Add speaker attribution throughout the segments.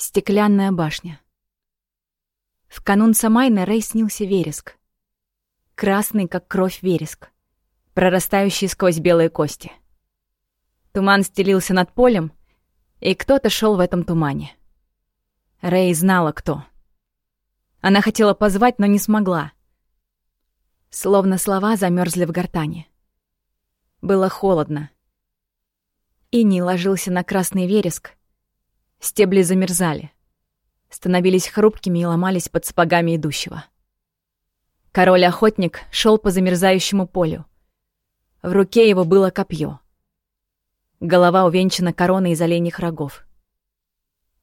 Speaker 1: Стеклянная башня. В канун Самайна Рэй снился вереск. Красный, как кровь вереск, прорастающий сквозь белые кости. Туман стелился над полем, и кто-то шел в этом тумане. Рэй знала, кто. Она хотела позвать, но не смогла. Словно слова замерзли в гортани. Было холодно. Иний ложился на красный вереск, Стебли замерзали, становились хрупкими и ломались под сапогами идущего. Король-охотник шел по замерзающему полю. В руке его было копье. Голова увенчана короной из оленьих рогов.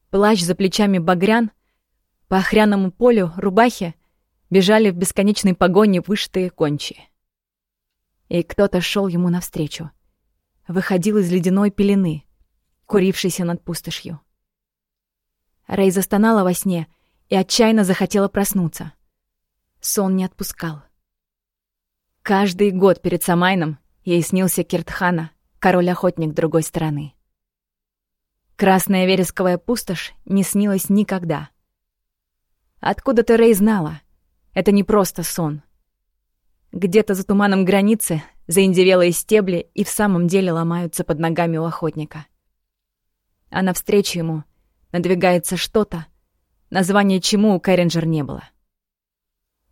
Speaker 1: Плащ за плечами багрян, по охряному полю рубахи бежали в бесконечной погоне вышитые кончи. И кто-то шел ему навстречу. Выходил из ледяной пелены, курившейся над пустошью. Рэй застонала во сне и отчаянно захотела проснуться. Сон не отпускал. Каждый год перед Самайном ей снился Киртхана, король-охотник другой стороны. Красная вересковая пустошь не снилась никогда. Откуда-то Рэй знала. Это не просто сон. Где-то за туманом границы заиндевелые стебли и в самом деле ломаются под ногами у охотника. А навстречу ему — Надвигается что-то, название чему у Кэрринджер не было.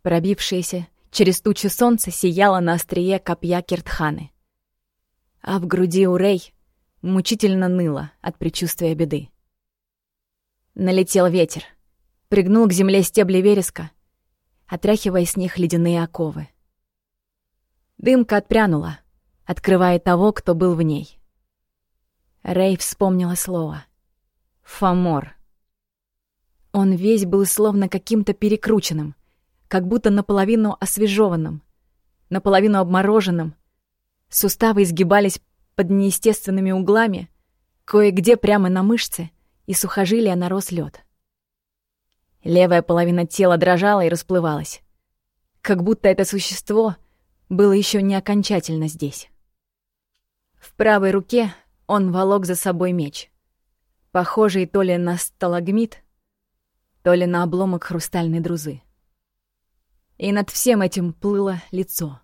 Speaker 1: Пробившееся через тучу солнца сияло на острие копья Киртханы. А в груди у Рэй мучительно ныло от предчувствия беды. Налетел ветер, пригнул к земле стебли вереска, отряхивая с них ледяные оковы. Дымка отпрянула, открывая того, кто был в ней. Рэй вспомнила слово — Фомор. Он весь был словно каким-то перекрученным, как будто наполовину освежеванным, наполовину обмороженным. Суставы изгибались под неестественными углами, кое-где прямо на мышце, и сухожилия нарос лед. Левая половина тела дрожала и расплывалась, как будто это существо было еще не окончательно здесь. В правой руке он волок за собой меч — похожий то ли на сталагмит, то ли на обломок хрустальной друзы. И над всем этим плыло лицо.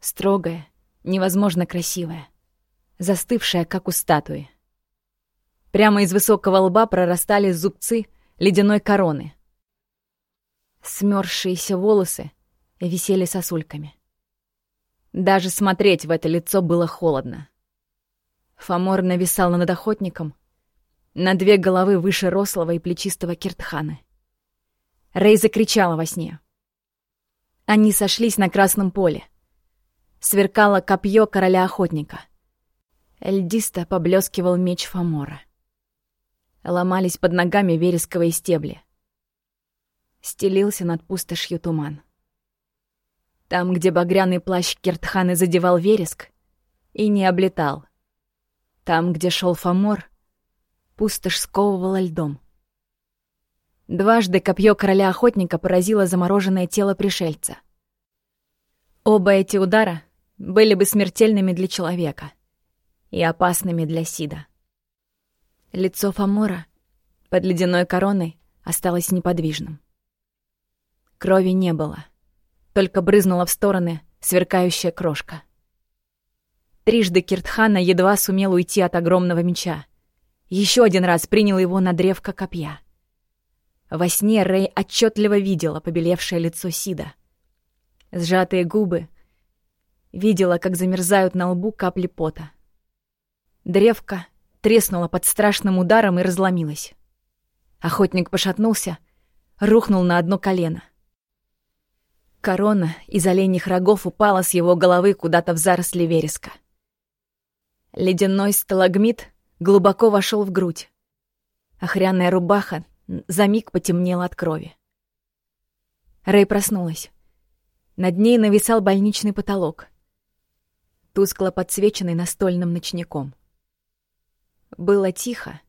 Speaker 1: Строгое, невозможно красивое, застывшее, как у статуи. Прямо из высокого лба прорастали зубцы ледяной короны. Смёрзшиеся волосы висели сосульками. Даже смотреть в это лицо было холодно. Фомор нависал над охотником, на две головы выше рослого и плечистого Киртхана. Рэй закричала во сне. Они сошлись на красном поле. Сверкало копье короля-охотника. Эльдисто поблескивал меч Фомора. Ломались под ногами вересковые стебли. Стелился над пустошью туман. Там, где багряный плащ Киртханы задевал вереск, и не облетал. Там, где шел Фомор, Пустошь сковывала льдом. Дважды копье короля-охотника поразило замороженное тело пришельца. Оба эти удара были бы смертельными для человека и опасными для Сида. Лицо Фомора под ледяной короной осталось неподвижным. Крови не было, только брызнула в стороны сверкающая крошка. Трижды Киртхана едва сумел уйти от огромного меча — еще один раз принял его на древко копья. Во сне Рэй отчетливо видела побелевшее лицо Сида. Сжатые губы. Видела, как замерзают на лбу капли пота. Древко треснуло под страшным ударом и разломилось. Охотник пошатнулся, рухнул на одно колено. Корона из оленьих рогов упала с его головы куда-то в заросли вереска. Ледяной сталагмит глубоко вошел в грудь. Охряная рубаха за миг потемнела от крови. Рэй проснулась. Над ней нависал больничный потолок, тускло подсвеченный настольным ночником. Было тихо,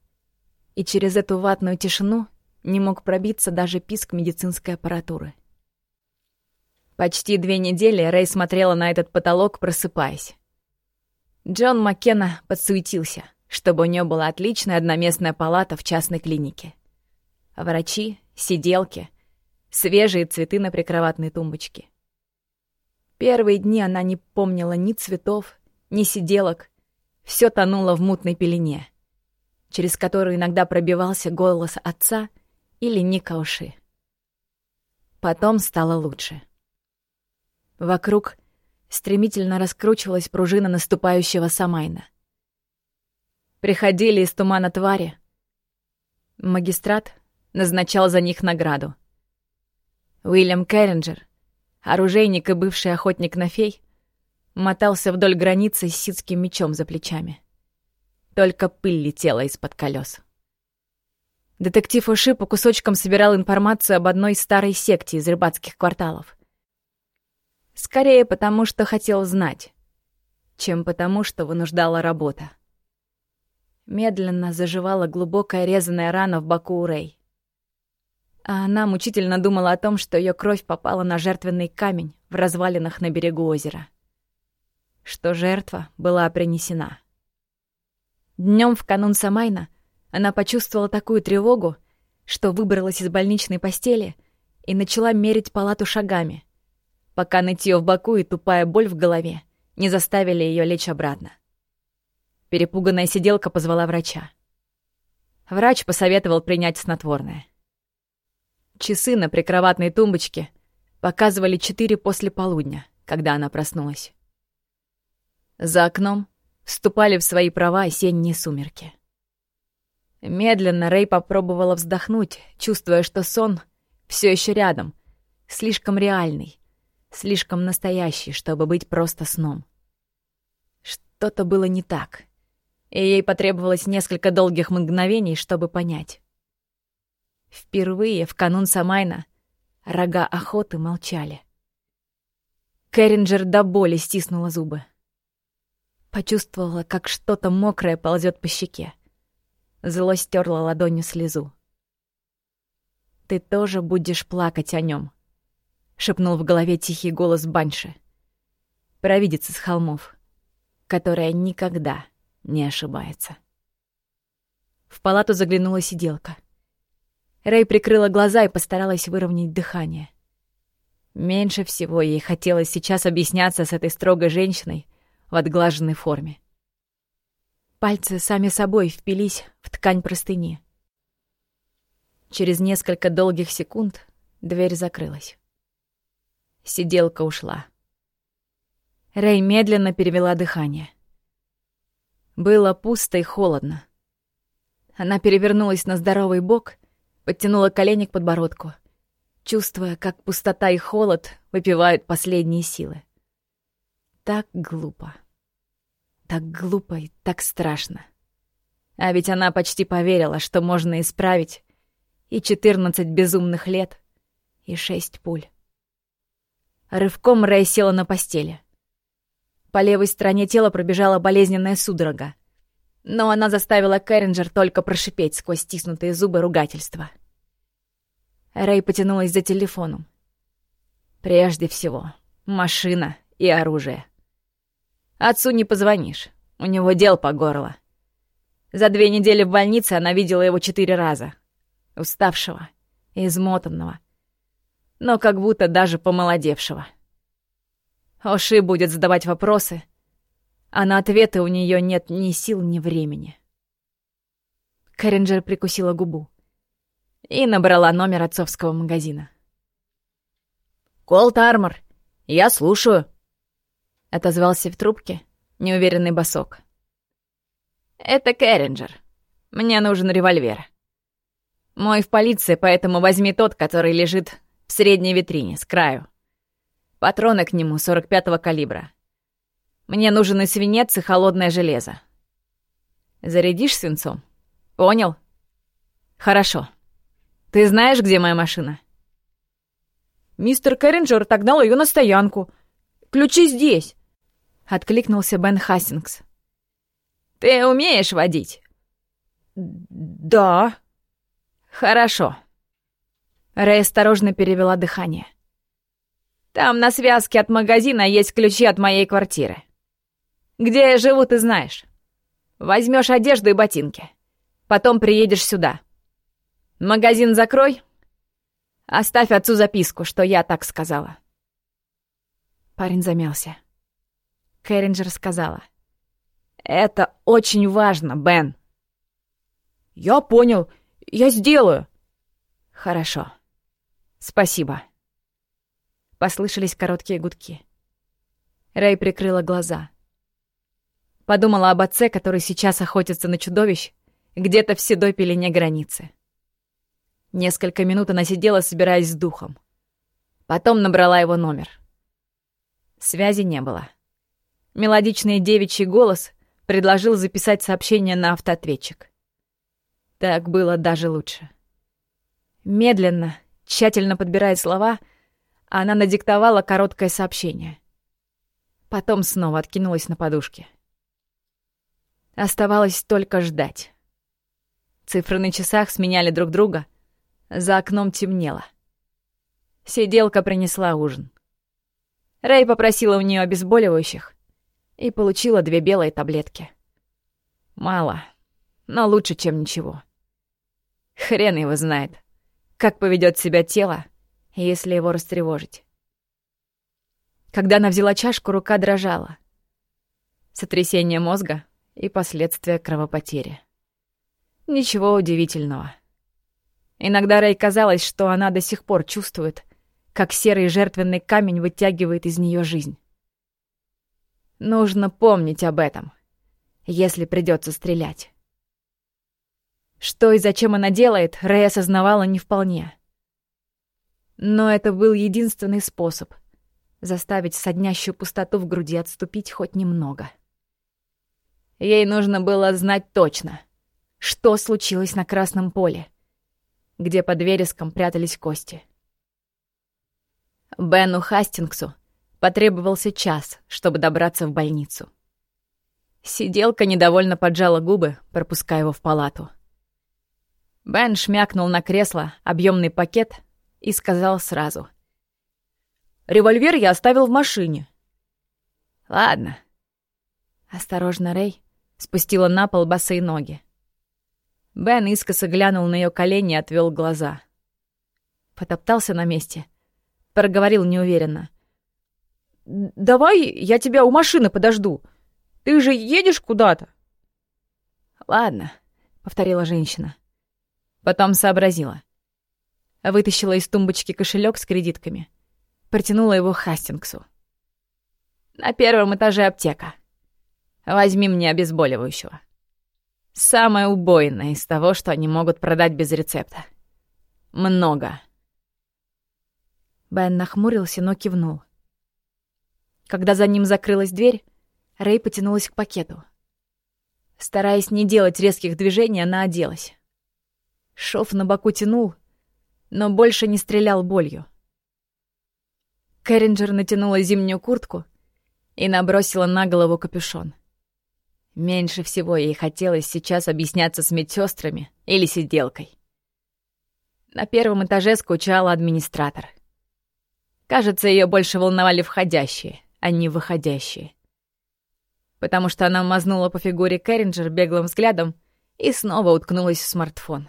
Speaker 1: и через эту ватную тишину не мог пробиться даже писк медицинской аппаратуры. Почти две недели Рэй смотрела на этот потолок, просыпаясь. Джон Маккена подсуетился — чтобы у нее была отличная одноместная палата в частной клинике. Врачи, сиделки, свежие цветы на прикроватной тумбочке. Первые дни она не помнила ни цветов, ни сиделок. Все тонуло в мутной пелене, через которую иногда пробивался голос отца или Никауши. Потом стало лучше. Вокруг стремительно раскручивалась пружина наступающего Самайна. Приходили из тумана твари. Магистрат назначал за них награду. Уильям Керринджер, оружейник и бывший охотник на фей, мотался вдоль границы с ситским мечом за плечами. Только пыль летела из-под колес. Детектив Уши по кусочкам собирал информацию об одной старой секте из рыбацких кварталов. Скорее потому, что хотел знать, чем потому, что вынуждала работа. Медленно заживала глубокая резаная рана в боку у. А она мучительно думала о том, что ее кровь попала на жертвенный камень в развалинах на берегу озера. Что жертва была принесена. Днем в канун Самайна — она почувствовала такую тревогу, что выбралась из больничной постели и начала мерить палату шагами, пока нытье в боку и тупая боль в голове не заставили ее лечь обратно. Перепуганная сиделка позвала врача. Врач посоветовал принять снотворное. Часы на прикроватной тумбочке показывали четыре после полудня, когда она проснулась. За окном вступали в свои права осенние сумерки. Медленно Рэй попробовала вздохнуть, чувствуя, что сон все еще рядом, слишком реальный, слишком настоящий, чтобы быть просто сном. Что-то было не так, и ей потребовалось несколько долгих мгновений, чтобы понять. Впервые в канун Самайна рога охоты молчали. Кэрринджер до боли стиснула зубы. Почувствовала, как что-то мокрое ползет по щеке. Зло стерла ладонью слезу. «Ты тоже будешь плакать о нем, шепнул в голове тихий голос Банши. Провидица с холмов, которая никогда не ошибается. В палату заглянула сиделка. Рэй прикрыла глаза и постаралась выровнять дыхание. Меньше всего ей хотелось сейчас объясняться с этой строгой женщиной в отглаженной форме. Пальцы сами собой впились в ткань простыни. Через несколько долгих секунд дверь закрылась. Сиделка ушла. Рэй медленно перевела дыхание. Было пусто и холодно. Она перевернулась на здоровый бок, подтянула колени к подбородку, чувствуя, как пустота и холод выпивают последние силы. Так глупо. Так глупо и так страшно. А ведь она почти поверила, что можно исправить и четырнадцать безумных лет, и шесть пуль. Рывком Рэй села на постели. По левой стороне тела пробежала болезненная судорога. Но она заставила Кэрринджер только прошипеть сквозь стиснутые зубы ругательства. Рэй потянулась за телефоном. Прежде всего, машина и оружие. Отцу не позвонишь. У него дел по горло. За две недели в больнице она видела его четыре раза. Уставшего, измотанного, но как будто даже помолодевшего. Оши будет задавать вопросы, а на ответы у нее нет ни сил, ни времени. Кэрринджер прикусила губу и набрала номер отцовского магазина. «Колт Армор, я слушаю», — отозвался в трубке неуверенный босок. «Это Кэрринджер. Мне нужен револьвер. Мой в полиции, поэтому возьми тот, который лежит в средней витрине, с краю. Патроны к нему 45-го калибра. Мне нужен и свинец, и холодное железо. Зарядишь свинцом? Понял? Хорошо. Ты знаешь, где моя машина?» «Мистер Кэрринджер отогнал ее на стоянку. Ключи здесь!» — откликнулся Бен Хассингс. «Ты умеешь водить?» «Да». «Хорошо». Рэй осторожно перевела дыхание. «Там на связке от магазина есть ключи от моей квартиры. Где я живу, ты знаешь. Возьмешь одежду и ботинки. Потом приедешь сюда. Магазин закрой. Оставь отцу записку, что я так сказала. Парень замялся. Кэрринджер сказала. «Это очень важно, Бен». «Я понял. Я сделаю». «Хорошо. Спасибо». Послышались короткие гудки. Рэй прикрыла глаза. Подумала об отце, который сейчас охотится на чудовищ, где-то в седой пелене границы. Несколько минут она сидела, собираясь с духом. Потом набрала его номер. Связи не было. Мелодичный девичий голос предложил записать сообщение на автоответчик. Так было даже лучше. Медленно, тщательно подбирая слова, она надиктовала короткое сообщение. Потом снова откинулась на подушке. Оставалось только ждать. Цифры на часах сменяли друг друга. За окном темнело. Сиделка принесла ужин. Рэй попросила у нее обезболивающих и получила две белые таблетки. Мало, но лучше, чем ничего. Хрен его знает, как поведет себя тело, если его растревожить. Когда она взяла чашку, рука дрожала. Сотрясение мозга и последствия кровопотери. Ничего удивительного. Иногда Рэй казалось, что она до сих пор чувствует, как серый жертвенный камень вытягивает из нее жизнь. Нужно помнить об этом, если придется стрелять. Что и зачем она делает, Рэй осознавала не вполне. Но это был единственный способ заставить соднящую пустоту в груди отступить хоть немного. Ей нужно было знать точно, что случилось на Красном поле, где под вереском прятались кости. Бену Хастингсу потребовался час, чтобы добраться в больницу. Сиделка недовольно поджала губы, пропуская его в палату. Бен шмякнул на кресло объемный пакет и сказал сразу. «Револьвер я оставил в машине». «Ладно». Осторожно, Рэй спустила на пол босые ноги. Бен искоса глянул на ее колени и отвел глаза. Потоптался на месте — проговорил неуверенно. «Давай я тебя у машины подожду. Ты же едешь куда-то?» «Ладно», — повторила женщина. Потом сообразила. Вытащила из тумбочки кошелек с кредитками. Протянула его Хастингсу. «На первом этаже аптека. Возьми мне обезболивающего. Самое убойное из того, что они могут продать без рецепта. Много». Бен нахмурился, но кивнул. Когда за ним закрылась дверь, Рэй потянулась к пакету. Стараясь не делать резких движений, она оделась. Шов на боку тянул, но больше не стрелял болью. Кэрринджер натянула зимнюю куртку и набросила на голову капюшон. Меньше всего ей хотелось сейчас объясняться с медсестрами или сиделкой. На первом этаже скучал администратор — Кажется, ее больше волновали входящие, а не выходящие. Потому что она мазнула по фигуре Кэрринджер беглым взглядом и снова уткнулась в смартфон.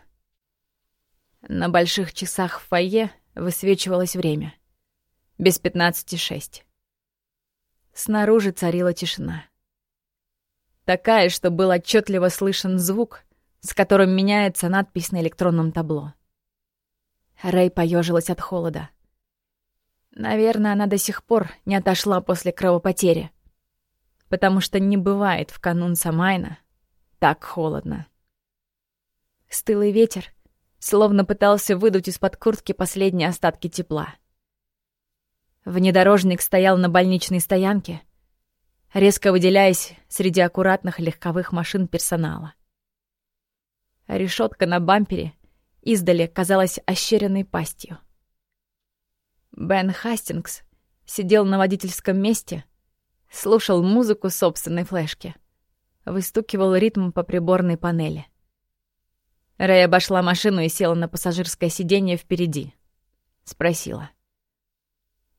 Speaker 1: На больших часах в фойе высвечивалось время. Без пятнадцати шесть. Снаружи царила тишина. Такая, что был отчетливо слышен звук, с которым меняется надпись на электронном табло. Рэй поежилась от холода. Наверное, она до сих пор не отошла после кровопотери. Потому что не бывает в канун Самайна так холодно. Стылый ветер словно пытался выдуть из-под куртки последние остатки тепла. Внедорожник стоял на больничной стоянке, резко выделяясь среди аккуратных легковых машин персонала. Решетка на бампере издали казалась ощеренной пастью. Бен Хастингс сидел на водительском месте, слушал музыку собственной флешки, выстукивал ритм по приборной панели. Рэй обошла машину и села на пассажирское сиденье впереди. Спросила.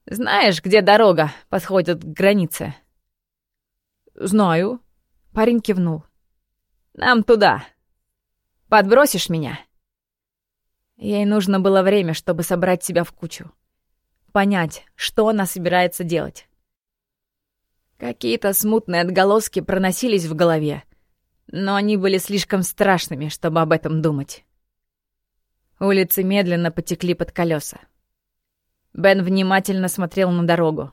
Speaker 1: «Знаешь, где дорога подходит к границе?» «Знаю», — парень кивнул. Нам туда. Подбросишь меня?» Ей нужно было время, чтобы собрать себя в кучу. Понять, что она собирается делать. Какие-то смутные отголоски проносились в голове, но они были слишком страшными, чтобы об этом думать. Улицы медленно потекли под колеса. Бен внимательно смотрел на дорогу.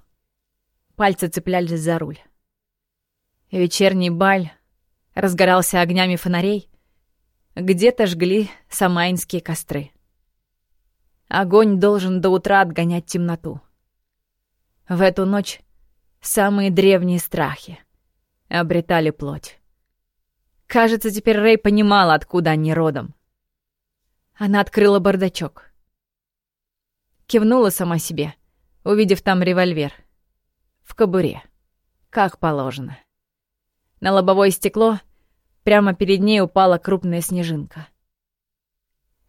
Speaker 1: Пальцы цеплялись за руль. Вечерний баль разгорался огнями фонарей. Где-то жгли самайнские костры. Огонь должен до утра отгонять темноту. В эту ночь самые древние страхи обретали плоть. Кажется, теперь Рэй понимала, откуда они родом. Она открыла бардачок. Кивнула сама себе, увидев там револьвер. В кобуре. Как положено. На лобовое стекло прямо перед ней упала крупная снежинка.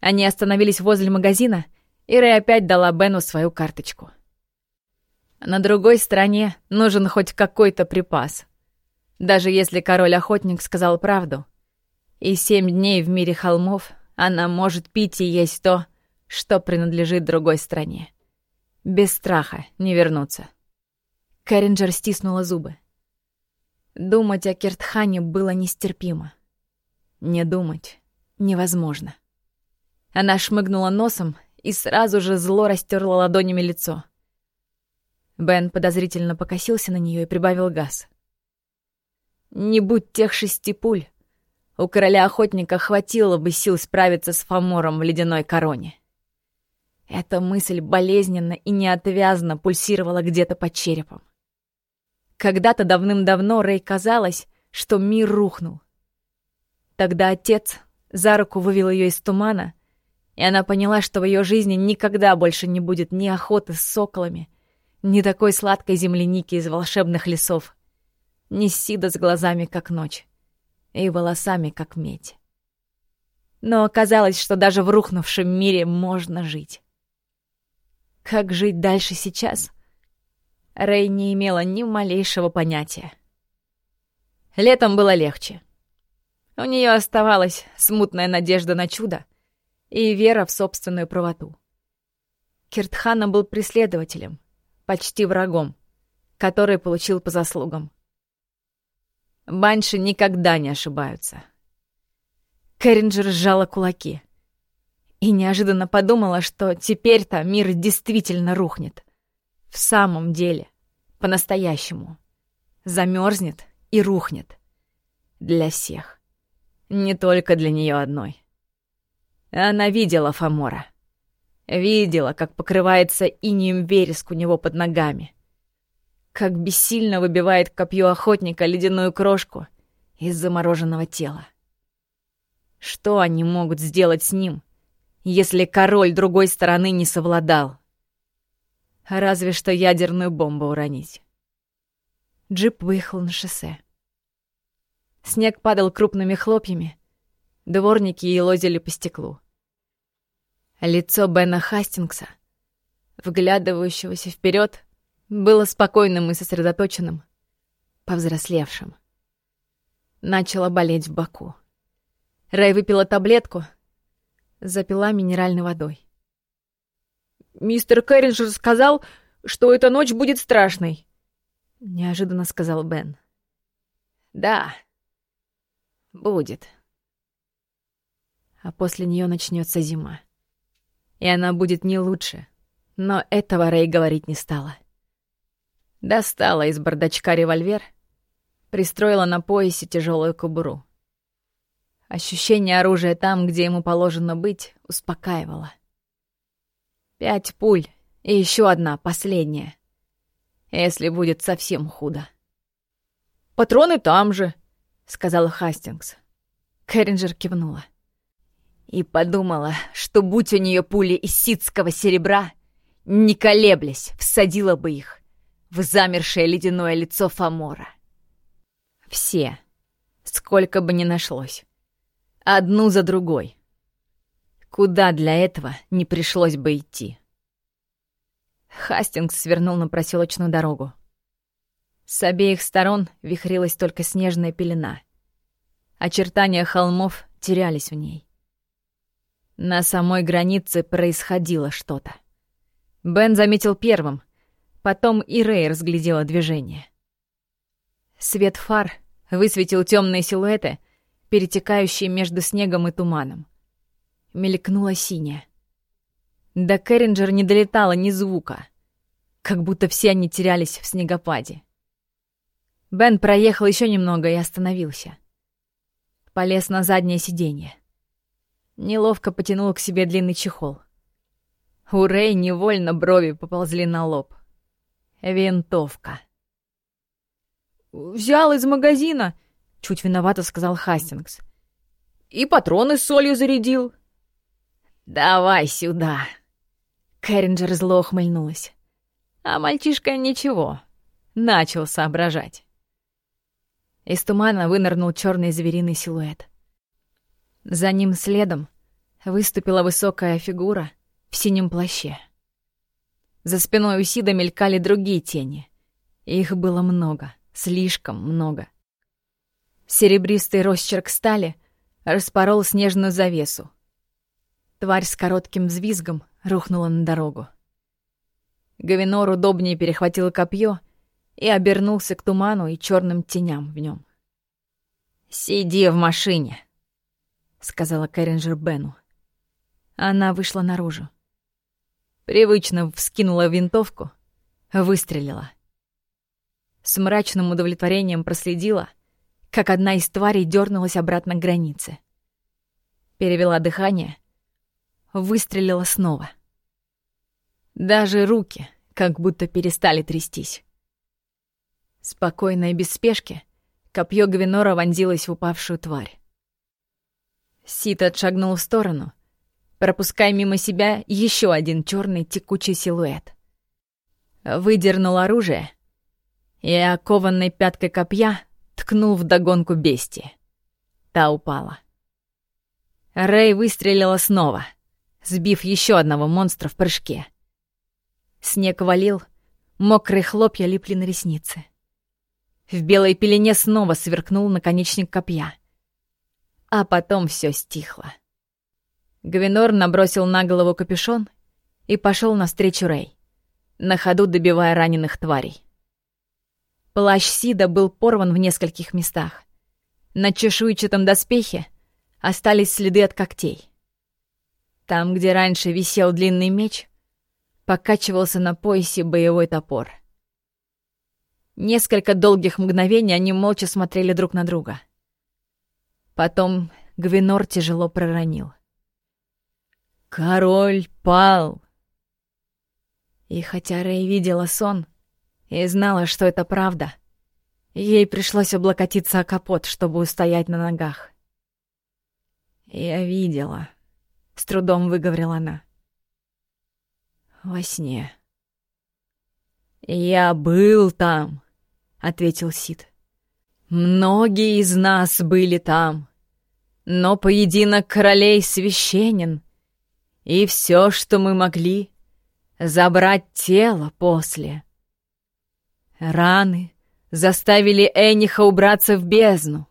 Speaker 1: Они остановились возле магазина, и Рэй опять дала Бену свою карточку. На другой стороне нужен хоть какой-то припас. Даже если король-охотник сказал правду. И семь дней в мире холмов она может пить и есть то, что принадлежит другой стране. Без страха не вернуться. Кэрринджер стиснула зубы. Думать о Киртхане было нестерпимо. Не думать невозможно. Она шмыгнула носом и сразу же зло растерла ладонями лицо. Бен подозрительно покосился на нее и прибавил газ. Не будь тех шести пуль, у короля-охотника хватило бы сил справиться с Фомором в ледяной короне. Эта мысль болезненно и неотвязно пульсировала где-то под черепом. Когда-то давным-давно Рэй казалось, что мир рухнул. Тогда отец за руку вывел ее из тумана, и она поняла, что в ее жизни никогда больше не будет ни охоты с соколами, ни такой сладкой земляники из волшебных лесов, ни Сида с глазами, как ночь, и волосами, как медь. Но оказалось, что даже в рухнувшем мире можно жить. Как жить дальше сейчас? Рэй не имела ни малейшего понятия. Летом было легче. У нее оставалась смутная надежда на чудо и вера в собственную правоту. Киртхана был преследователем, почти врагом, который получил по заслугам. Банши никогда не ошибаются. Кэрринджер сжала кулаки и неожиданно подумала, что теперь-то мир действительно рухнет. В самом деле, по-настоящему. Замерзнет и рухнет. Для всех. Не только для нее одной. Она видела Фомора. Видела, как покрывается инием вереск у него под ногами как бессильно выбивает копье охотника ледяную крошку из замороженного тела. Что они могут сделать с ним, если король другой стороны не совладал? Разве что ядерную бомбу уронить. Джип выехал на шоссе. Снег падал крупными хлопьями, дворники елозили по стеклу. Лицо Бена Хастингса, вглядывающегося вперед, было спокойным и сосредоточенным, повзрослевшим. Начало болеть в боку. Рэй выпила таблетку, запила минеральной водой. «Мистер Кэрринджер сказал, что эта ночь будет страшной», — неожиданно сказал Бен. «Да, будет». А после нее начнется зима. И она будет не лучше, но этого Рэй говорить не стала. Достала из бардачка револьвер, пристроила на поясе тяжелую кобуру. Ощущение оружия там, где ему положено быть, успокаивало. Пять пуль и еще одна, последняя. Если будет совсем худо. «Патроны там же», — сказала Хастингс. Кэрринджер кивнула. И подумала, что будь у нее пули из ситского серебра, не колеблясь, всадила бы их в замершее ледяное лицо Фомора. Все, сколько бы ни нашлось. Одну за другой. Куда для этого не пришлось бы идти. Хастингс свернул на проселочную дорогу. С обеих сторон вихрилась только снежная пелена. Очертания холмов терялись в ней. На самой границе происходило что-то. Бен заметил первым, потом и Рэй разглядела движение. Свет фар высветил темные силуэты, перетекающие между снегом и туманом. Мелькнула синяя. До Кэрринджер не долетало ни звука, как будто все они терялись в снегопаде. Бен проехал еще немного и остановился. Полез на заднее сиденье. Неловко потянул к себе длинный чехол. У Рэй невольно брови поползли на лоб. Винтовка.
Speaker 2: «Взял из магазина», — чуть виновато сказал Хастингс. «И патроны с солью зарядил».
Speaker 1: «Давай сюда!» Кэрринджер зло ухмыльнулась. А мальчишка ничего, начал соображать. Из тумана вынырнул черный звериный силуэт. За ним следом выступила высокая фигура в синем плаще. За спиной у Сида мелькали другие тени. Их было много, слишком много. Серебристый росчерк стали распорол снежную завесу. Тварь с коротким взвизгом рухнула на дорогу. Гавинор удобнее перехватил копье и обернулся к туману и черным теням в нем. «Сиди в машине», — сказала Кэрринджер Бену. Она вышла наружу. Привычно вскинула винтовку, выстрелила. С мрачным удовлетворением проследила, как одна из тварей дернулась обратно к границе. Перевела дыхание, выстрелила снова. Даже руки как будто перестали трястись. Спокойно и без спешки копье Гвинора вонзилось в упавшую тварь. Сит отшагнул в сторону, пропуская мимо себя еще один черный текучий силуэт. Выдернул оружие и окованной пяткой копья ткнул в догонку бестии. Та упала. Рэй выстрелила снова — сбив еще одного монстра в прыжке. Снег валил, мокрые хлопья липли на ресницы. В белой пелене снова сверкнул наконечник копья. А потом все стихло. Гвинор набросил на голову капюшон и пошел навстречу Рэй, на ходу добивая раненых тварей. Плащ Сида был порван в нескольких местах. На чешуйчатом доспехе остались следы от когтей. Там, где раньше висел длинный меч, покачивался на поясе боевой топор. Несколько долгих мгновений они молча смотрели друг на друга. Потом Гвинор тяжело проронил. «Король пал!» И хотя Рэй видела сон и знала, что это правда, ей пришлось облокотиться о капот, чтобы устоять на ногах. «Я видела», с трудом выговорила она. Во сне. «Я был там», — ответил Сид. «Многие из нас были там, но поединок королей священен, и все, что мы могли, забрать тело после. Раны заставили Эниха убраться в бездну,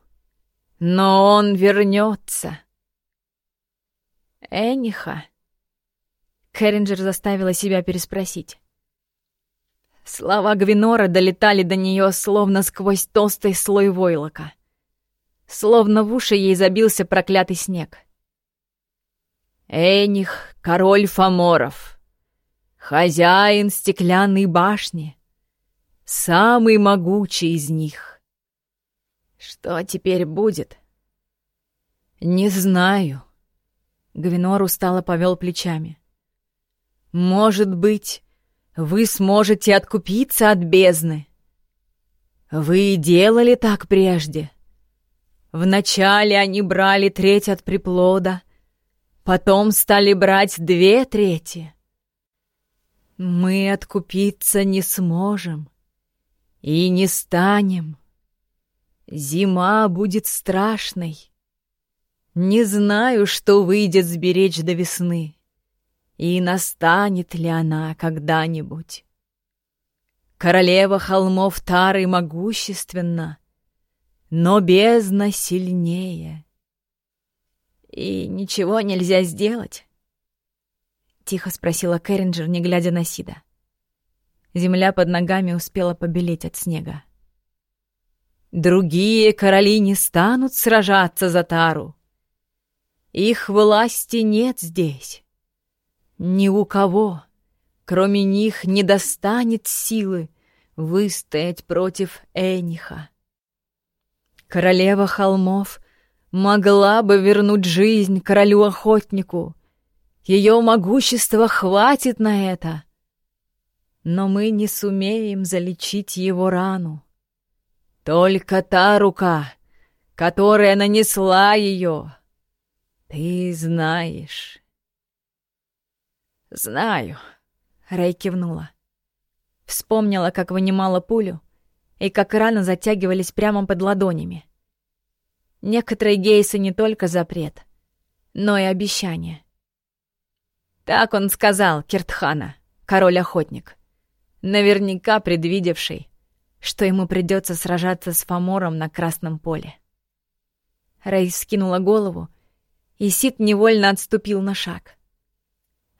Speaker 1: но он вернется». Эниха. Кэрринджер заставила себя переспросить. Слова Гвинора долетали до нее словно сквозь толстый слой войлока. Словно в уши ей забился проклятый снег. Эних, король Фоморов, хозяин стеклянной башни, самый могучий из них. Что теперь будет? Не знаю. Гвинор устало повел плечами. «Может быть, вы сможете откупиться от бездны? Вы делали так прежде. Вначале они брали треть от приплода, потом стали брать две трети. Мы откупиться не сможем и не станем. Зима будет страшной. Не знаю, что выйдет сберечь до весны, И настанет ли она когда-нибудь. Королева холмов Тары могущественна, но бездна сильнее. И ничего нельзя сделать? Тихо спросила Кэрринджер, не глядя на Сида. Земля под ногами успела побелеть от снега. Другие короли не станут сражаться за Тару. Их власти нет здесь. Ни у кого, кроме них, не достанет силы выстоять против Эниха. Королева холмов могла бы вернуть жизнь королю-охотнику. Ее могущества хватит на это. Но мы не сумеем залечить его рану. Только та рука, которая нанесла ее, ты знаешь. Знаю, Рэй кивнула. Вспомнила, как вынимала пулю и как раны затягивались прямо под ладонями. Некоторые гейсы не только запрет, но и обещание. Так он сказал Киртхана, король-охотник, наверняка предвидевший, что ему придется сражаться с Фомором на Красном поле. Рэй скинула голову, и Сид невольно отступил на шаг.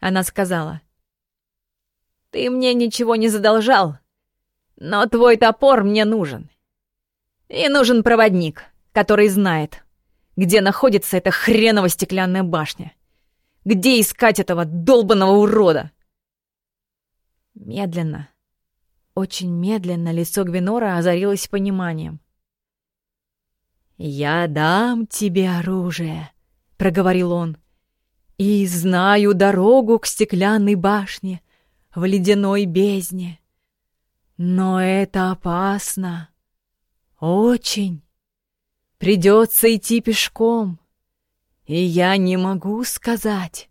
Speaker 1: Она сказала, «Ты мне ничего не задолжал, но твой топор мне нужен. И нужен проводник, который знает, где находится эта хреновая стеклянная башня. Где искать этого долбанного урода?» Медленно, очень медленно лицо Гвинора озарилось пониманием. «Я дам тебе оружие», — проговорил он, — «и знаю дорогу к стеклянной башне в ледяной бездне. Но это опасно. Очень. Придется идти пешком. И я не могу сказать,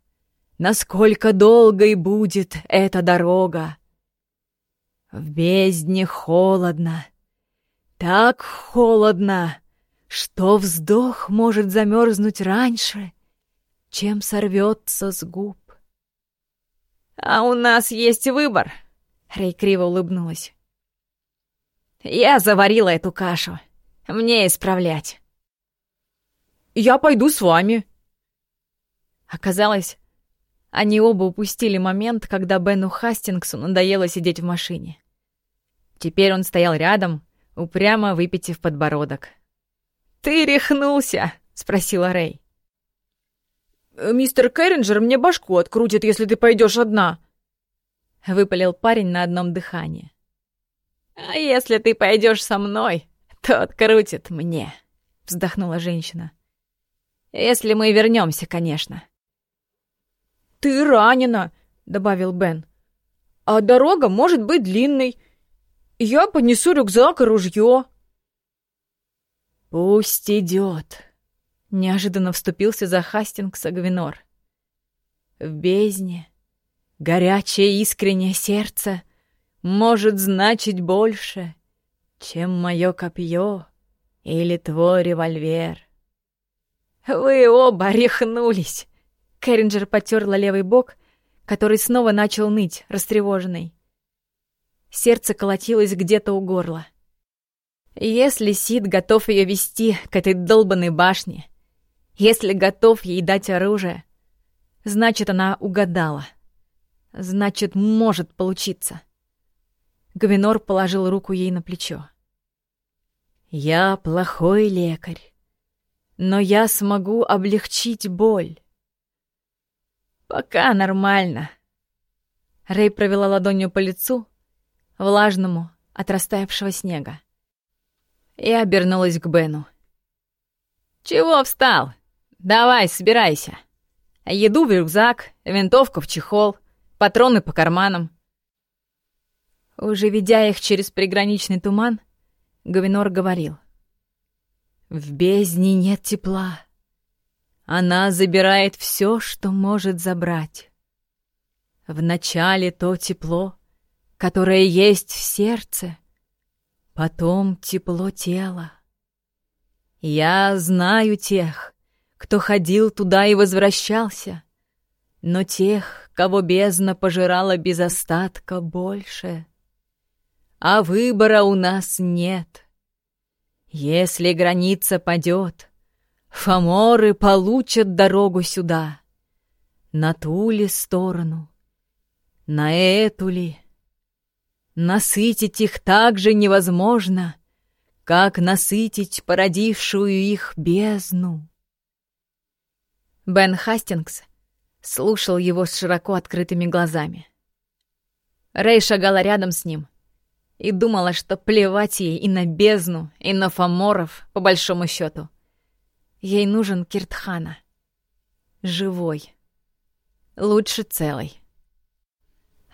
Speaker 1: насколько долгой будет эта дорога. В бездне холодно. Так холодно, что вздох может замерзнуть раньше, чем сорвется с губ. «А у нас есть выбор», — Рэй криво улыбнулась. «Я заварила эту кашу. Мне исправлять». «Я пойду с вами». Оказалось, они оба упустили момент, когда Бену Хастингсу надоело сидеть в машине. Теперь он стоял рядом, упрямо выпитив подбородок. «Ты рехнулся?» — спросила Рэй.
Speaker 2: «Мистер Кэрринджер мне башку открутит, если ты пойдешь одна», —
Speaker 1: выпалил парень на одном дыхании. «А если ты пойдешь со мной, то открутит мне», — вздохнула женщина. «Если мы вернемся, конечно».
Speaker 2: «Ты ранена», — добавил Бен. «А дорога может быть длинной. Я понесу рюкзак и ружье».
Speaker 1: «Пусть идет», — неожиданно вступился за Хастингса Гвинор. «В бездне горячее искреннее сердце может значить больше, чем мое копье или твой револьвер». «Вы оба рехнулись!» Кэрринджер потерла левый бок, который снова начал ныть, растревоженный. Сердце колотилось где-то у горла. Если Сид готов ее вести к этой долбанной башне, если готов ей дать оружие, значит, она угадала. Значит, может получиться. Гвинор положил руку ей на плечо. «Я плохой лекарь, но я смогу облегчить боль. «Пока нормально». Рэй провела ладонью по лицу, влажному от растаявшего снега. И обернулась к Бену. «Чего встал? Давай, собирайся. Еду в рюкзак, винтовку в чехол, патроны по карманам». Уже ведя их через приграничный туман, Гавинор говорил. «В бездне нет тепла. Она забирает все, что может забрать. Вначале то тепло, которое есть в сердце, потом тепло тела. Я знаю тех, кто ходил туда и возвращался, но тех, кого бездна пожирала без остатка больше. А выбора у нас нет. Если граница падет, фаморы получат дорогу сюда, на ту ли сторону, на эту ли. Насытить их так же невозможно, как насытить породившую их бездну. Бен Хастингс слушал его с широко открытыми глазами. Рэй шагала рядом с ним и думала, что плевать ей и на бездну, и на фаморов, по большому счету. Ей нужен Киртхана. Живой. Лучше целый.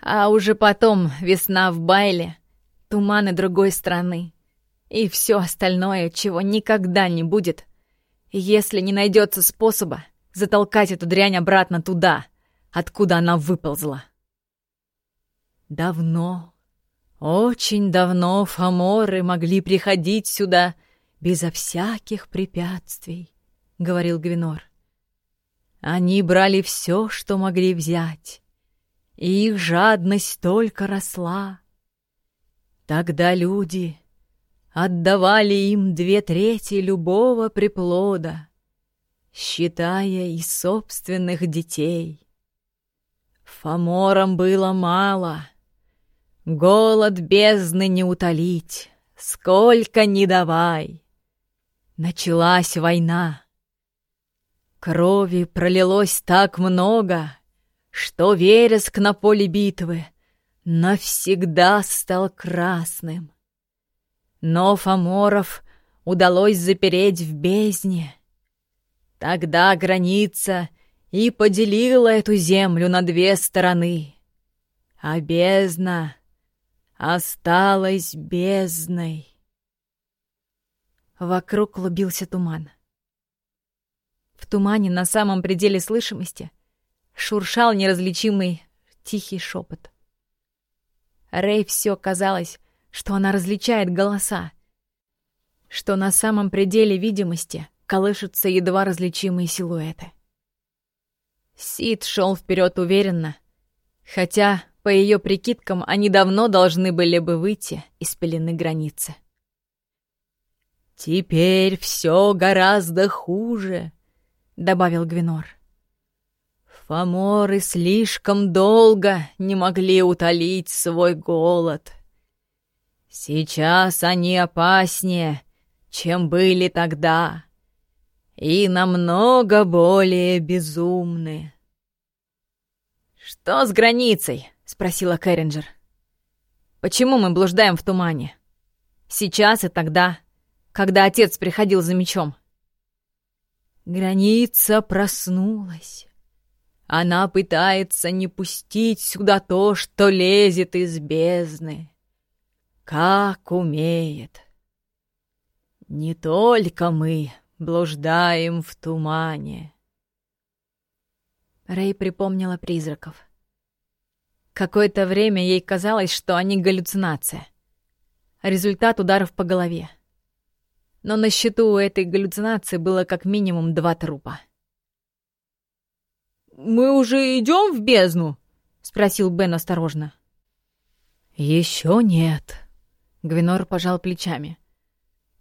Speaker 1: А уже потом весна в Байле, туманы другой страны и все остальное, чего никогда не будет, если не найдется способа затолкать эту дрянь обратно туда, откуда она выползла. Давно, очень давно фаморы могли приходить сюда безо всяких препятствий, — говорил Гвинор. Они брали все, что могли взять, и их жадность только росла. Тогда люди отдавали им две трети любого приплода, считая и собственных детей. Фаморам было мало. Голод бездны не утолить, сколько ни давай. Началась война. Крови пролилось так много, что вереск на поле битвы навсегда стал красным. Но Фоморов удалось запереть в бездне. Тогда граница и поделила эту землю на две стороны, а бездна осталась бездной. Вокруг клубился туман. В тумане на самом пределе слышимости — шуршал неразличимый тихий шепот. Рэй все казалось, что она различает голоса, что на самом пределе видимости колышутся едва различимые силуэты. Сид шел вперед уверенно, хотя, по ее прикидкам, они давно должны были бы выйти из пелены границы. «Теперь все гораздо хуже», — добавил Гвинор. Фаморы слишком долго не могли утолить свой голод. Сейчас они опаснее, чем были тогда, и намного более безумны. «Что с границей?» — спросила Кэрринджер. «Почему мы блуждаем в тумане? Сейчас и тогда, когда отец приходил за мечом». Граница проснулась. Она пытается не пустить сюда то, что лезет из бездны. Как умеет. Не только мы блуждаем в тумане. Рэй припомнила призраков. Какое-то время ей казалось, что они галлюцинация. Результат ударов по голове. Но на счету у этой галлюцинации было как минимум два трупа.
Speaker 2: «Мы уже идем в бездну?» — спросил Бен осторожно.
Speaker 1: Еще нет. Гвинор пожал плечами.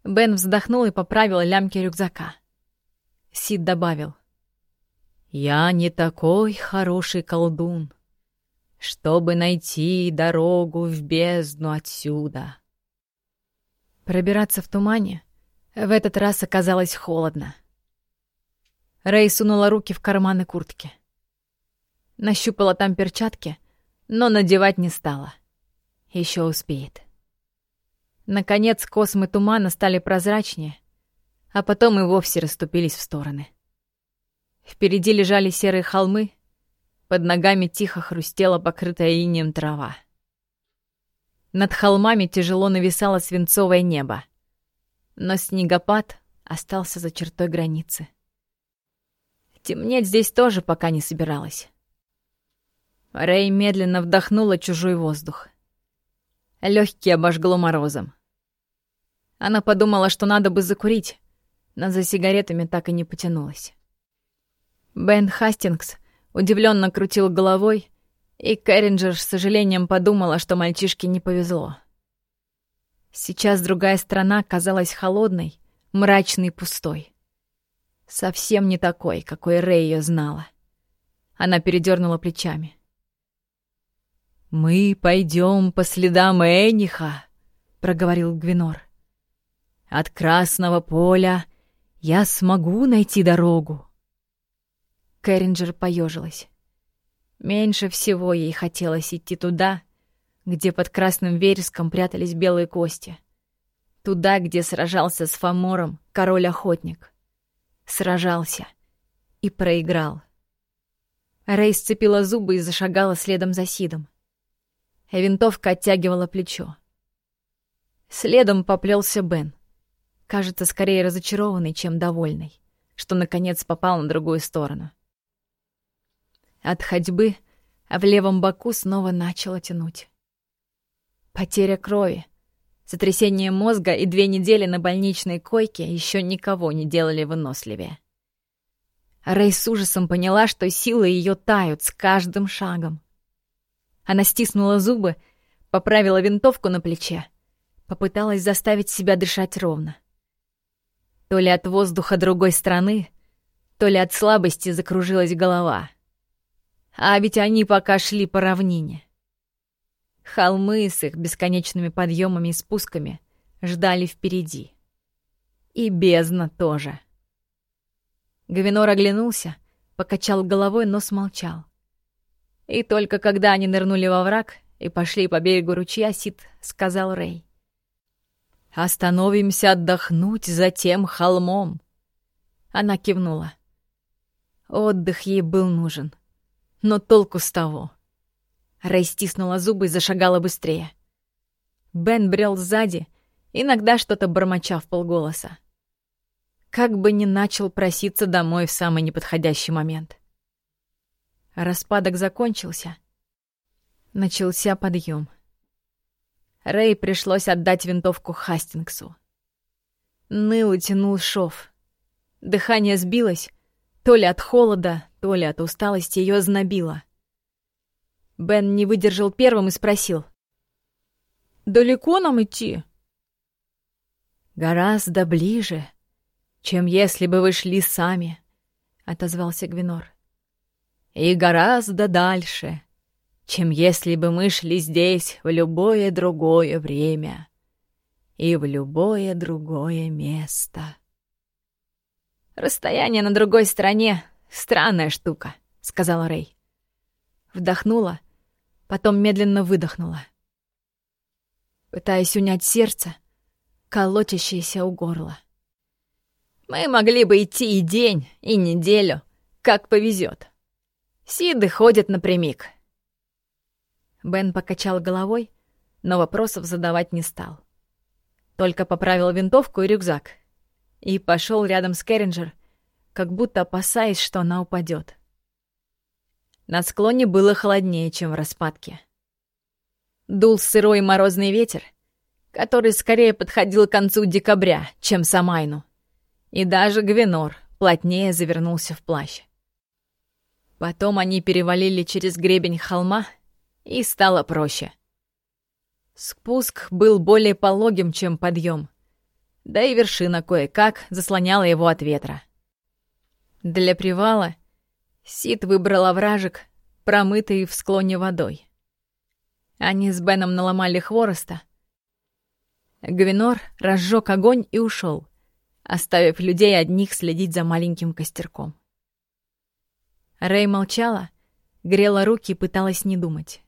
Speaker 1: Бен вздохнул и поправил лямки рюкзака. Сид добавил. «Я не такой хороший колдун, чтобы найти дорогу в бездну отсюда». Пробираться в тумане в этот раз оказалось холодно. Рэй сунула руки в карманы куртки. Нащупала там перчатки, но надевать не стала. Еще успеет. Наконец космы тумана стали прозрачнее, а потом и вовсе расступились в стороны. Впереди лежали серые холмы, под ногами тихо хрустела покрытая инеем трава. Над холмами тяжело нависало свинцовое небо, но снегопад остался за чертой границы. Темнеть здесь тоже пока не собиралась. Рэй медленно вдохнула чужой воздух. Легкие обожгло морозом. Она подумала, что надо бы закурить, но за сигаретами так и не потянулась. Бен Хастингс удивленно крутил головой, и Кэрринджер с сожалением подумала, что мальчишке не повезло. Сейчас другая сторона казалась холодной, мрачной пустой. Совсем не такой, какой Рэй ее знала. Она передернула плечами. «Мы пойдем по следам Эниха», — проговорил Гвинор. «От Красного поля я смогу найти дорогу». Кэрринджер поежилась. Меньше всего ей хотелось идти туда, где под красным вереском прятались белые кости. Туда, где сражался с Фомором король-охотник. Сражался и проиграл. Рэй сцепила зубы и зашагала следом за Сидом. Винтовка оттягивала плечо. Следом поплелся Бен. Кажется, скорее разочарованный, чем довольный, что наконец попал на другую сторону. От ходьбы а в левом боку снова начало тянуть. Потеря крови, сотрясение мозга и две недели на больничной койке еще никого не делали выносливее. Рэй с ужасом поняла, что силы ее тают с каждым шагом. Она стиснула зубы, поправила винтовку на плече, попыталась заставить себя дышать ровно. То ли от воздуха другой страны, то ли от слабости закружилась голова — а ведь они пока шли по равнине. Холмы с их бесконечными подъемами и спусками ждали впереди. И бездна тоже. Гавинор оглянулся, покачал головой, но смолчал. И только когда они нырнули во враг и пошли по берегу ручья, Сид сказал Рэй. «Остановимся отдохнуть за тем холмом». Она кивнула. Отдых ей был нужен. Но толку с того. Рэй стиснула зубы и зашагала быстрее. Бен брел сзади, иногда что-то бормоча в полголоса. Как бы ни начал проситься домой в самый неподходящий момент. Распадок закончился. Начался подъем. Рэй пришлось отдать винтовку Хастингсу. Ныл и тянул шов. Дыхание сбилось, то ли от холода, то ли от усталости ее знобило. Бен не выдержал первым и спросил. «Далеко нам идти?» «Гораздо ближе, чем если бы вы шли сами», — отозвался Гвинор. «И гораздо дальше, чем если бы мы шли здесь в любое другое время и в любое другое место». «Расстояние на другой стороне — странная штука», — сказала Рэй. Вдохнула, потом медленно выдохнула. Пытаясь унять сердце, колотящееся у горла. «Мы могли бы идти и день, и неделю, как повезет. Сиды ходят напрямик». Бен покачал головой, но вопросов задавать не стал. Только поправил винтовку и рюкзак — и пошел рядом с Керринджер, как будто опасаясь, что она упадет. На склоне было холоднее, чем в распадке. Дул сырой морозный ветер, который скорее подходил к концу декабря, чем Самайну. И даже Гвенор плотнее завернулся в плащ. Потом они перевалили через гребень холма, и стало проще. Спуск был более пологим, чем подъем, да и вершина кое-как заслоняла его от ветра. Для привала Сид выбрал овражек, промытый в склоне водой. Они с Беном наломали хвороста. Гвинор разжег огонь и ушел, оставив людей одних следить за маленьким костерком. Рэй молчала, грела руки и пыталась не думать.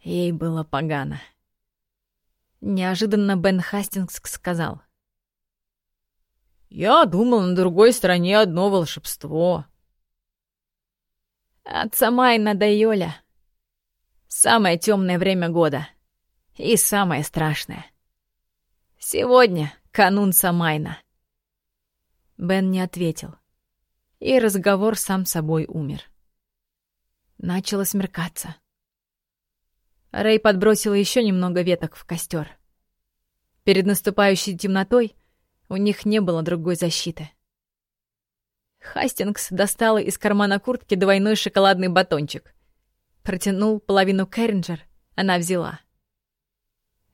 Speaker 1: Ей было погано. Неожиданно Бен Хастингс сказал — я думал, на другой стороне одно волшебство. От Самайна до Йоля. Самое темное время года. И самое страшное. Сегодня канун Самайна. Бен не ответил. И разговор сам собой умер. Начало смеркаться. Рэй подбросила еще немного веток в костер. Перед наступающей темнотой у них не было другой защиты. Хастингс достала из кармана куртки двойной шоколадный батончик. Протянул половину Кэрринджер, она взяла.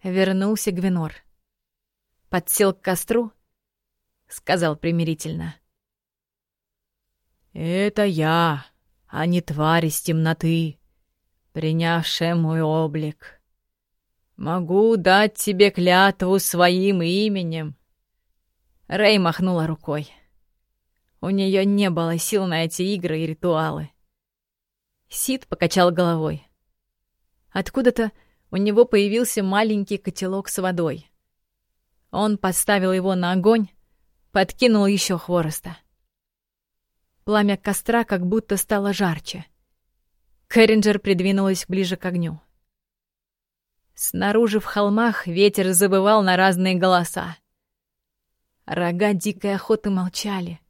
Speaker 1: Вернулся Гвинор. подсел к костру, сказал примирительно.
Speaker 2: «Это я, а не тварь из темноты, принявшая мой облик. Могу дать тебе клятву своим именем».
Speaker 1: Рэй махнула рукой. У нее не было сил на эти игры и ритуалы. Сид покачал головой. Откуда-то у него появился маленький котелок с водой. Он поставил его на огонь, подкинул еще хвороста. Пламя костра как будто стало жарче. Кэрринджер придвинулась ближе к огню. Снаружи в холмах ветер забывал на разные голоса. Рога дикой охоты молчали.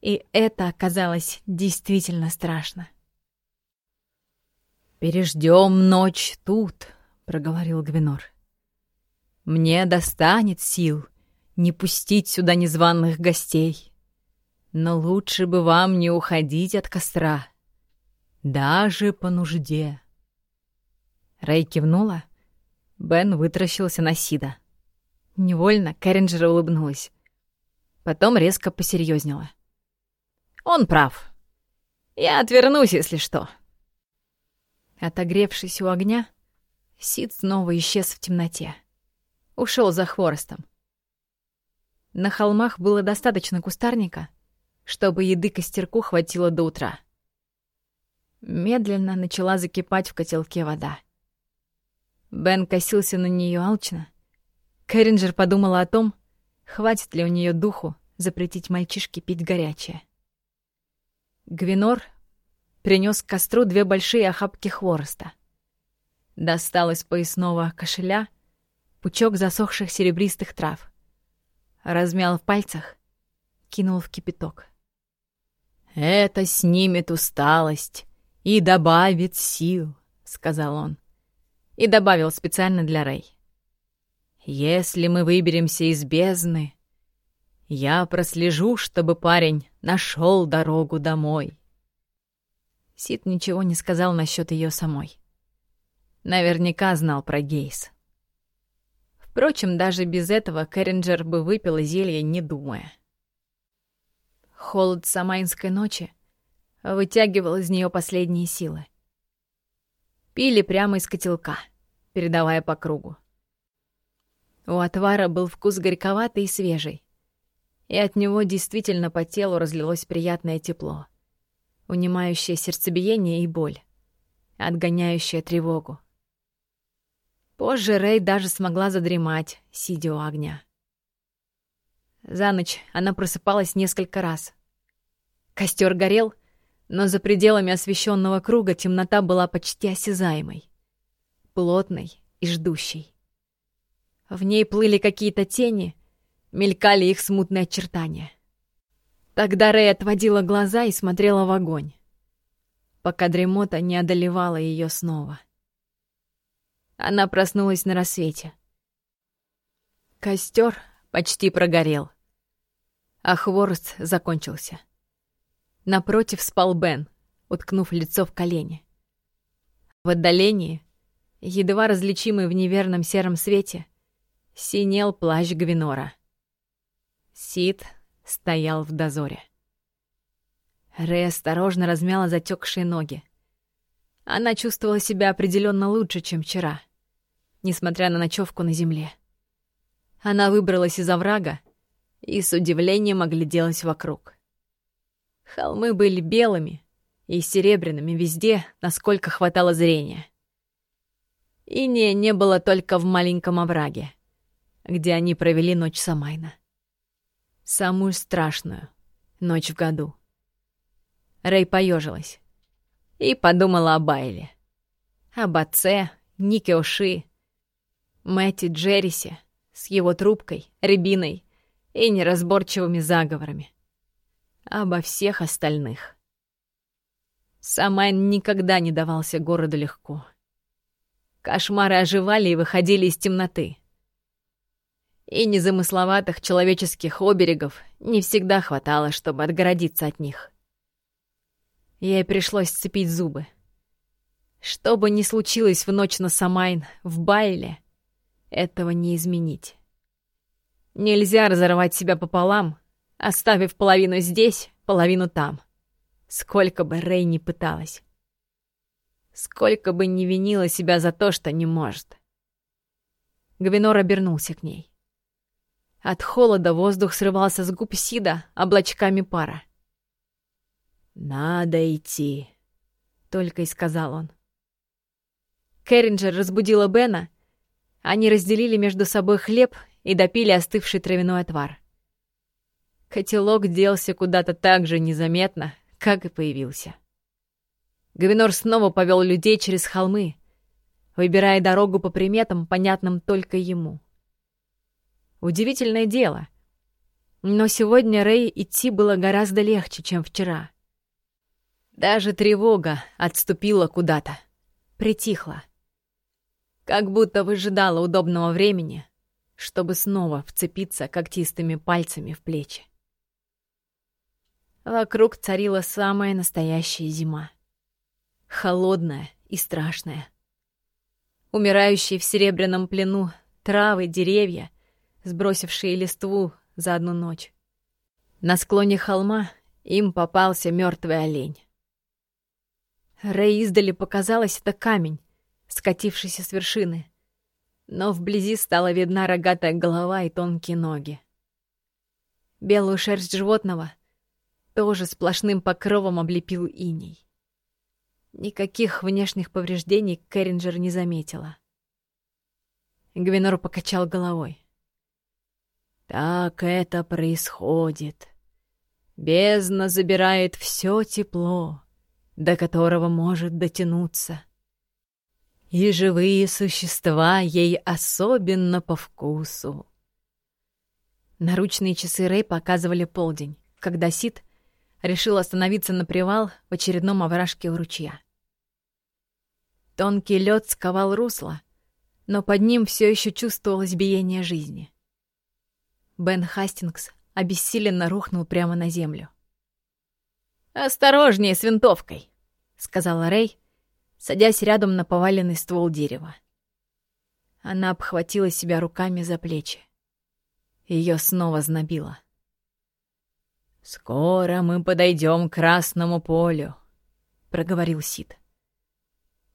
Speaker 1: И это оказалось действительно страшно.
Speaker 2: «Переждем ночь тут», — проговорил Гвинор. «Мне достанет сил не пустить сюда незваных гостей. Но лучше бы вам не уходить от костра, даже по нужде».
Speaker 1: Рэй кивнула. Бен вытращился на Сида. Невольно Кэрринджер улыбнулась. Потом резко посерьезнела. «Он прав. Я отвернусь, если что». Отогревшись у огня, Сид снова исчез в темноте. Ушел за хворостом. На холмах было достаточно кустарника, чтобы еды костерку хватило до утра. Медленно начала закипать в котелке вода. Бен косился на нее алчно. Кэрринджер подумала о том, хватит ли у нее духу запретить мальчишке пить горячее. Гвинор принес к костру две большие охапки хвороста. Достал из поясного кошеля пучок засохших серебристых трав. Размял в пальцах, кинул в кипяток.
Speaker 2: «Это снимет усталость и добавит сил», — сказал он.
Speaker 1: И добавил специально для Рэй.
Speaker 2: «Если мы выберемся из бездны, я прослежу, чтобы парень нашел дорогу домой».
Speaker 1: Сид ничего не сказал насчет ее самой. Наверняка знал про Гейс. Впрочем, даже без этого Кэрринджер бы выпила зелье, не думая. Холод самайнской ночи вытягивал из нее последние силы. Пили прямо из котелка, передавая по кругу. У отвара был вкус горьковатый и свежий, и от него действительно по телу разлилось приятное тепло унимающее сердцебиение и боль, отгоняющее тревогу. Позже Рэй даже смогла задремать, сидя у огня. За ночь она просыпалась несколько раз. Костер горел, но за пределами освещенного круга темнота была почти осязаемой, плотной и ждущей. В ней плыли какие-то тени, мелькали их смутные очертания — Тогда Рэй отводила глаза и смотрела в огонь, пока дремота не одолевала ее снова. Она проснулась на рассвете. Костер почти прогорел, а хворост закончился. Напротив спал Бен, уткнув лицо в колени. В отдалении, едва различимый в неверном сером свете, синел плащ Гвинора. Сид стоял в дозоре. Рэй осторожно размяла затекшие ноги. Она чувствовала себя определенно лучше, чем вчера, несмотря на ночевку на земле. Она выбралась из оврага и с удивлением огляделась вокруг. Холмы были белыми и серебряными везде, насколько хватало зрения. Иния не было только в маленьком овраге, где они провели ночь Самайна самую страшную ночь в году. Рэй поежилась и подумала о Байле, об отце, Нике Оши, Мэтти Джеррисе с его трубкой, рябиной и неразборчивыми заговорами, обо всех остальных. Самайн никогда не давался городу легко. Кошмары оживали и выходили из темноты — и незамысловатых человеческих оберегов не всегда хватало, чтобы отгородиться от них. Ей пришлось сцепить зубы. Что бы ни случилось в ночь на Самайн, в Байле, этого не изменить. Нельзя разорвать себя пополам, оставив половину здесь, половину там. Сколько бы Рэй ни пыталась. Сколько бы не винила себя за то, что не может. Гвинор обернулся к ней. От холода воздух срывался с губ Сида облачками пара.
Speaker 2: «Надо идти», — только и сказал он.
Speaker 1: Кэрринджер разбудила Бена. Они разделили между собой хлеб и допили остывший травяной отвар. Котелок делся куда-то так же незаметно, как и появился. Гавинор снова повел людей через холмы, выбирая дорогу по приметам, понятным только ему. Удивительное дело. Но сегодня Рэй идти было гораздо легче, чем вчера. Даже тревога отступила куда-то, притихла. Как будто выжидала удобного времени, чтобы снова вцепиться когтистыми пальцами в плечи. Вокруг царила самая настоящая зима. Холодная и страшная. Умирающие в серебряном плену травы, деревья, сбросившие листву за одну ночь. На склоне холма им попался мертвый олень. Рэй издали показалось это камень, скатившийся с вершины, но вблизи стала видна рогатая голова и тонкие ноги. Белую шерсть животного тоже сплошным покровом облепил иней. Никаких внешних повреждений Кэрринджер не заметила. Гвинор покачал головой.
Speaker 2: Так это происходит. Бездна забирает все тепло, до которого может дотянуться. И живые существа ей особенно по вкусу.
Speaker 1: Наручные часы Рэй показывали полдень, когда Сид решил остановиться на привал в очередном овражке у ручья. Тонкий лед сковал русло, но под ним все еще чувствовалось биение жизни. Бен Хастингс обессиленно рухнул прямо на землю. «Осторожнее с винтовкой!» — сказала Рэй, садясь рядом на поваленный ствол дерева. Она обхватила себя руками за плечи. Ее снова знобило.
Speaker 2: «Скоро мы подойдем к Красному полю», — проговорил Сид.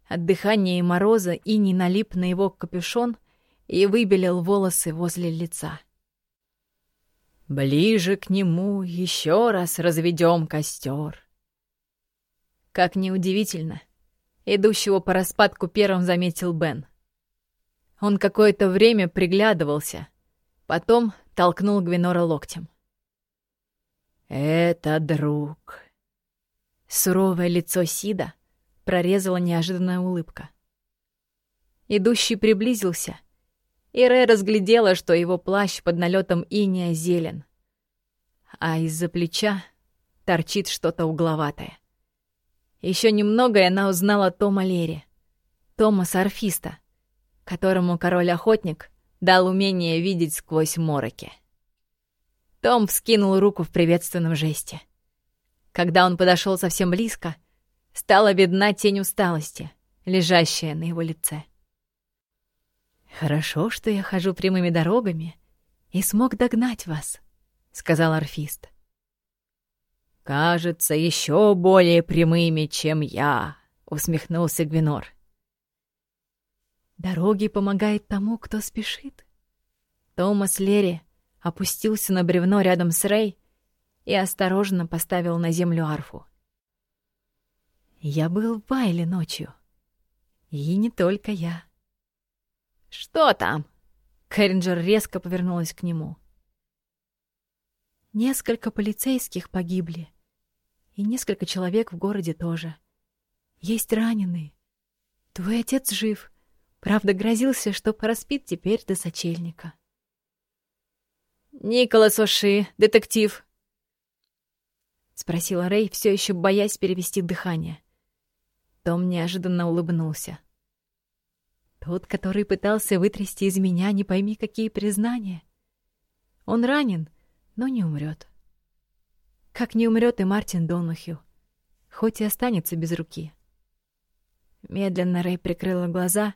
Speaker 1: От дыхания и мороза Ини налип на его капюшон и выбелил волосы возле лица.
Speaker 2: Ближе к нему еще раз разведем костер.
Speaker 1: Как неудивительно, идущего по распадку первым заметил Бен. Он какое-то время приглядывался, потом толкнул Гвинора локтем.
Speaker 2: «Это друг».
Speaker 1: Суровое лицо Сида прорезала неожиданная улыбка. Идущий приблизился — и Рэ разглядела, что его плащ под налетом иния зелен, а из-за плеча торчит что-то угловатое. Еще немного, и она узнала Тома Лери, Тома Сарфиста, которому король-охотник дал умение видеть сквозь мороки. Том вскинул руку в приветственном жесте. Когда он подошел совсем близко, стала видна тень усталости, лежащая на его лице. «Хорошо, что я хожу прямыми дорогами и смог догнать вас», — сказал орфист.
Speaker 2: «Кажется, еще более прямыми, чем я», — усмехнулся Гвинор.
Speaker 1: «Дороги помогает тому, кто спешит». Томас Лерри опустился на бревно рядом с Рэй и осторожно поставил на землю арфу. «Я был в Байле ночью. И не только я». «Что там?» Кэрринджер резко повернулась к нему. Несколько полицейских погибли. И несколько человек в городе тоже. Есть раненые. Твой отец жив. Правда, грозился, что проспит теперь до сочельника. «Николас Оши, детектив!» — спросила Рэй, все еще боясь перевести дыхание. Том неожиданно улыбнулся. Тот, который пытался вытрясти из меня не пойми какие признания. Он ранен, но не умрет. Как не умрет и Мартин Донухью, хоть и останется без руки. Медленно Рэй прикрыла глаза,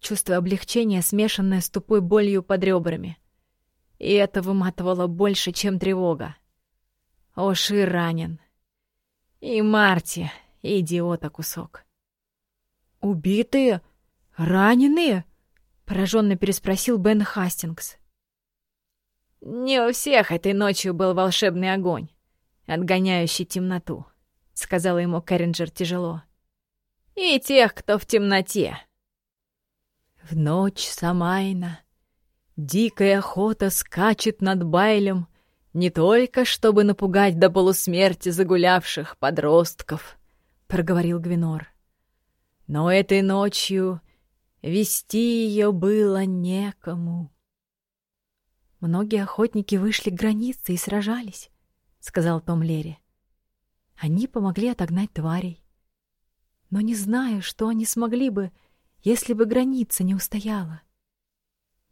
Speaker 1: чувствуя облегчение, смешанное с тупой болью под ребрами. И это выматывало больше, чем тревога. Оши ранен. И Марти, идиота кусок.
Speaker 2: «Убитые? Раненые?» — пораженно переспросил Бен Хастингс.
Speaker 1: «Не у всех этой ночью был волшебный огонь, отгоняющий темноту», — сказала ему Кэрринджер тяжело. «И тех, кто в темноте».
Speaker 2: В ночь Самайна дикая охота скачет над Байлем не только чтобы напугать до полусмерти загулявших подростков, — проговорил Гвинор. Но этой ночью вести ее было некому.
Speaker 1: Многие охотники вышли к границе и сражались, — сказал Том Лерри. Они помогли отогнать тварей. Но не знаю, что они смогли бы, если бы граница не устояла.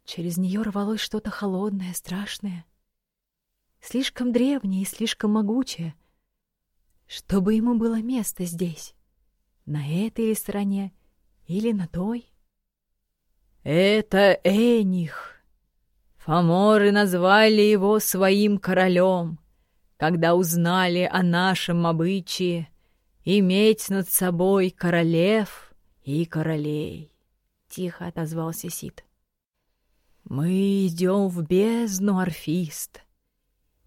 Speaker 1: Через нее рвалось что-то холодное, страшное. Слишком древнее и слишком могучее, чтобы ему было место здесь, на этой стороне или на той.
Speaker 2: «Это Эних!» Фаморы назвали его своим королем, когда узнали о нашем обычае иметь над собой королев и королей. Тихо отозвался Сид. Мы идем в бездну, орфист,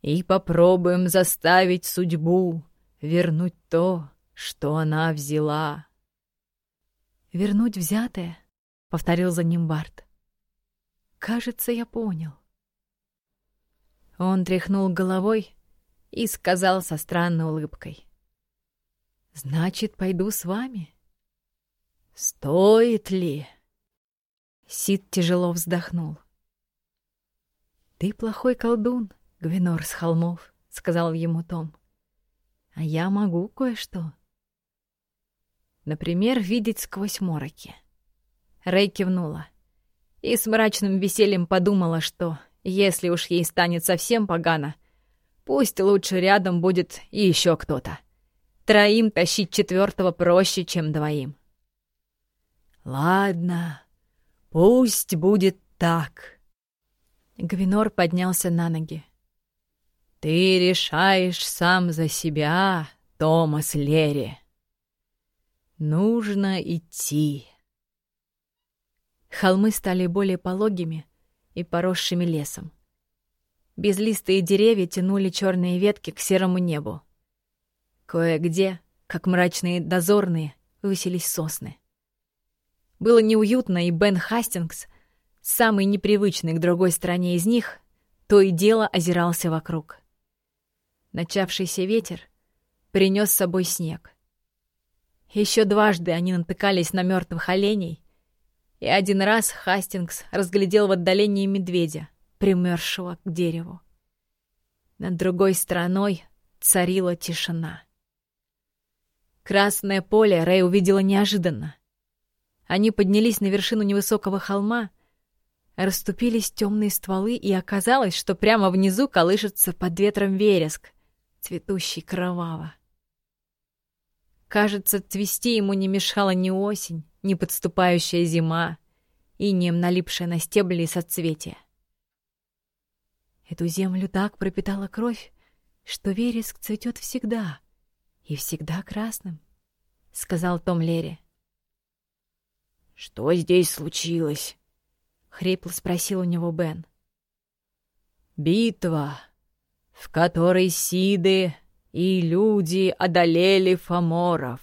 Speaker 2: и попробуем заставить судьбу вернуть то, что она взяла.
Speaker 1: «Вернуть взятое?» — повторил за ним Барт. «Кажется, я понял». Он тряхнул головой и сказал со странной улыбкой. «Значит, пойду с вами?»
Speaker 2: «Стоит ли?»
Speaker 1: Сид тяжело вздохнул. «Ты плохой колдун, Гвинор с холмов», — сказал ему Том. «А я могу кое-что». Например, видеть сквозь мороки. Рэй кивнула и с мрачным весельем подумала, что, если уж ей станет совсем погано, пусть лучше рядом будет и еще кто-то. Троим тащить четвертого проще, чем двоим.
Speaker 2: «Ладно, пусть будет так».
Speaker 1: Гвинор поднялся на ноги.
Speaker 2: «Ты решаешь сам за себя, Томас Лерри. Нужно идти».
Speaker 1: Холмы стали более пологими и поросшими лесом. Безлистые деревья тянули черные ветки к серому небу. Кое-где, как мрачные дозорные, высились сосны. Было неуютно, и Бен Хастингс, самый непривычный к другой стороне из них, то и дело озирался вокруг. Начавшийся ветер принес с собой снег. Еще дважды они натыкались на мертвых оленей, и один раз Хастингс разглядел в отдалении медведя, примерзшего к дереву. Над другой стороной царила тишина. Красное поле Рэй увидела неожиданно. Они поднялись на вершину невысокого холма, расступились темные стволы, и оказалось, что прямо внизу колышется под ветром вереск, цветущий кроваво. Кажется, цвести ему не мешала ни осень, ни подступающая зима, и нем налипшая на стебли и соцветия. Эту землю так пропитала кровь, что вереск цветет всегда, и всегда красным, — сказал Том Лерри.
Speaker 2: «Что здесь случилось?»
Speaker 1: — хрипло спросил у него Бен.
Speaker 2: «Битва, в которой Сиды и люди одолели фаморов,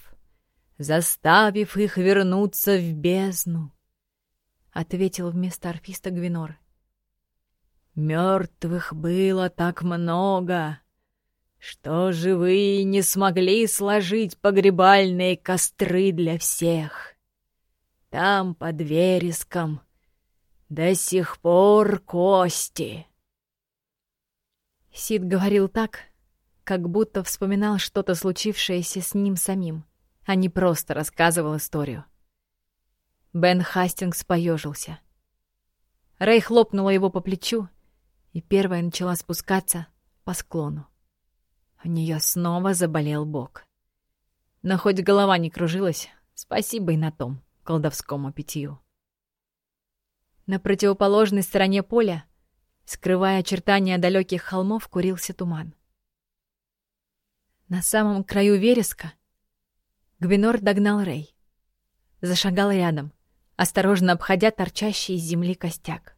Speaker 2: заставив их вернуться в бездну, — ответил вместо арфиста Гвинор. Мертвых было так много, что живые не смогли сложить погребальные костры для всех. Там, под вереском, до сих пор кости.
Speaker 1: Сид говорил так, как будто вспоминал что-то случившееся с ним самим, а не просто рассказывал историю. Бен Хастингс поежился. Рэй хлопнула его по плечу, и первая начала спускаться по склону. У нее снова заболел бок. Но хоть голова не кружилась, спасибо и на том колдовскому питью. На противоположной стороне поля Скрывая очертания далеких холмов, курился туман. На самом краю вереска Гвинор догнал Рей. Зашагал рядом, осторожно обходя торчащий из земли костяк.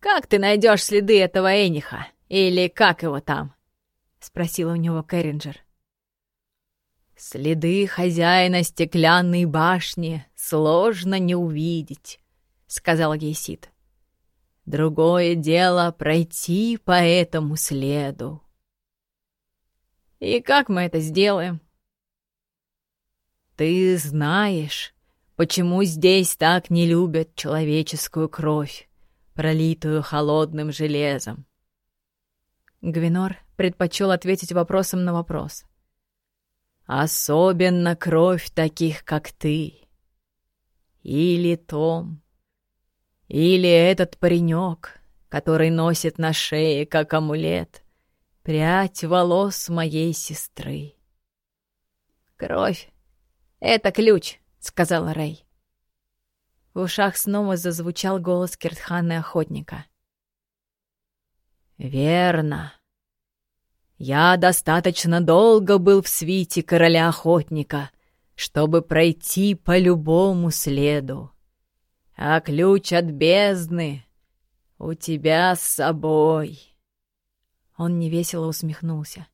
Speaker 1: «Как ты найдешь следы этого Эниха? Или как его там?» — спросил у него Кэрринджер. «Следы хозяина стеклянной башни сложно не увидеть», — сказал Гейсид. «Другое дело пройти по этому следу». «И как мы это сделаем?» «Ты знаешь, почему здесь так не любят человеческую кровь, пролитую холодным железом?» Гвинор предпочел ответить вопросом на вопрос. «Особенно кровь таких, как ты. Или Том. Или этот паренек, который носит на шее, как амулет, прядь волос моей сестры. Кровь — это ключ, — сказала Рэй. В ушах снова зазвучал голос Киртхана охотника. «Верно. Я достаточно долго был в свите короля-охотника, чтобы пройти по любому следу. А ключ от бездны у тебя с собой». Он невесело усмехнулся.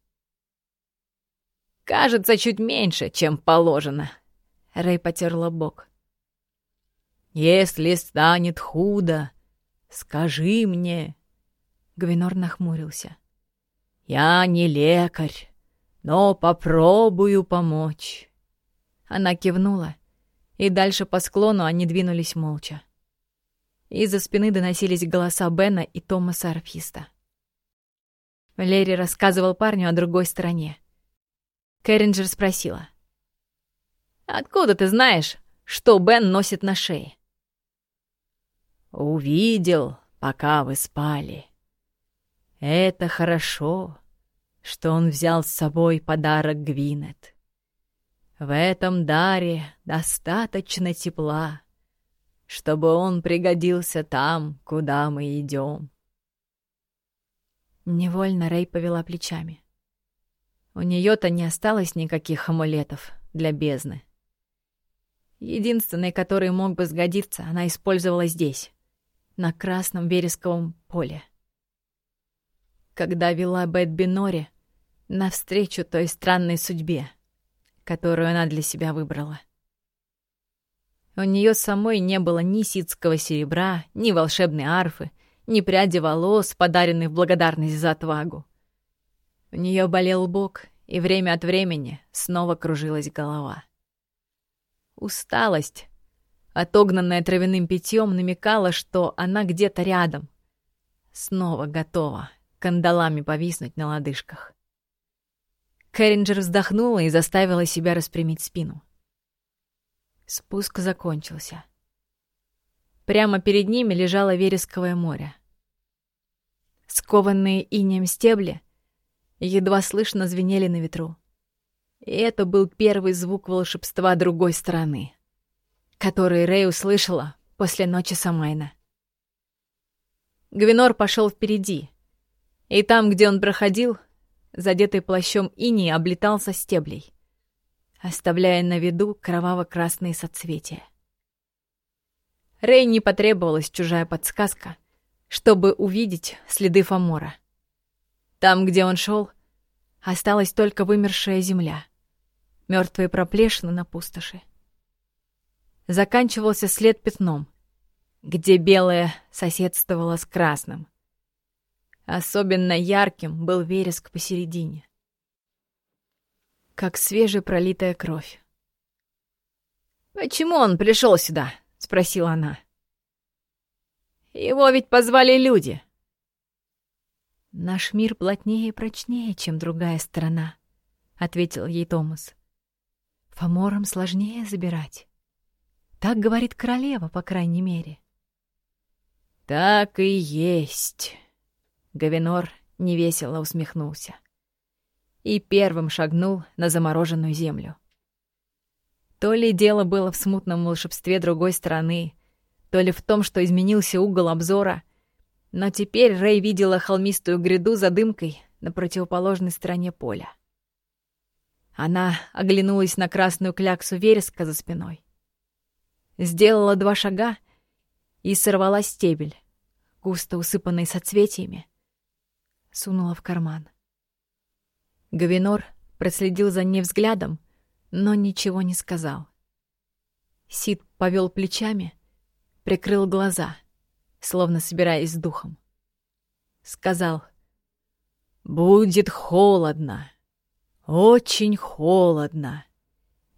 Speaker 1: «Кажется, чуть меньше, чем положено», — Рэй потерла бок. «Если станет худо, скажи мне». Гвинор нахмурился. «Я не лекарь, но попробую помочь». Она кивнула, и дальше по склону они двинулись молча. Из-за спины доносились голоса Бена и Томаса Арфиста. Лерри рассказывал парню о другой стороне. Кэрринджер спросила. «Откуда ты знаешь, что Бен носит на шее?» «Увидел, пока вы спали. Это хорошо, что он взял с собой подарок Гвинет. В этом даре достаточно тепла, чтобы он пригодился там, куда мы идем. Невольно Рэй повела плечами. У нее-то не осталось никаких амулетов для бездны. Единственный, который мог бы сгодиться, она использовала здесь, на красном вересковом поле. Когда вела Бет Бинори навстречу той странной судьбе, которую она для себя выбрала. У нее самой не было ни ситского серебра, ни волшебной арфы, ни пряди волос, подаренных в благодарность за отвагу. У нее болел бок, и время от времени снова кружилась голова. Усталость, отогнанная травяным питьем, намекала, что она где-то рядом. Снова готова кандалами повиснуть на лодыжках. Кэрринджер вздохнула и заставила себя распрямить спину. Спуск закончился. Прямо перед ними лежало вересковое море. Скованные инеем стебли едва слышно звенели на ветру. И это был первый звук волшебства другой стороны, который Рэй услышала после ночи Самайна. Гвинор пошел впереди, и там, где он проходил, задетый плащом иней, облетался стеблей, оставляя на виду кроваво-красные соцветия. Рэй не потребовалась чужая подсказка, чтобы увидеть следы Фомора. Там, где он шел, осталась только вымершая земля, мертвые проплешины на пустоши. Заканчивался след пятном, где белое соседствовало с красным. Особенно ярким был вереск посередине. Как свежепролитая кровь. «Почему он пришел сюда?» — спросила она. «Его ведь позвали люди». «Наш мир плотнее и прочнее, чем другая страна», — ответил ей Томас. «Фоморам сложнее забирать. Так говорит королева, по крайней мере». «Так и есть», — Гавинор невесело усмехнулся и первым шагнул на замороженную землю. То ли дело было в смутном волшебстве другой стороны, то ли в том, что изменился угол обзора, Но теперь Рэй видела холмистую гряду за дымкой на противоположной стороне поля. Она оглянулась на красную кляксу вереска за спиной. Сделала два шага и сорвала стебель, густо усыпанный соцветиями, сунула в карман. Гавинор проследил за ней взглядом, но ничего не сказал. Сид повел плечами, прикрыл глаза, словно собираясь с духом. Сказал, «Будет холодно, очень холодно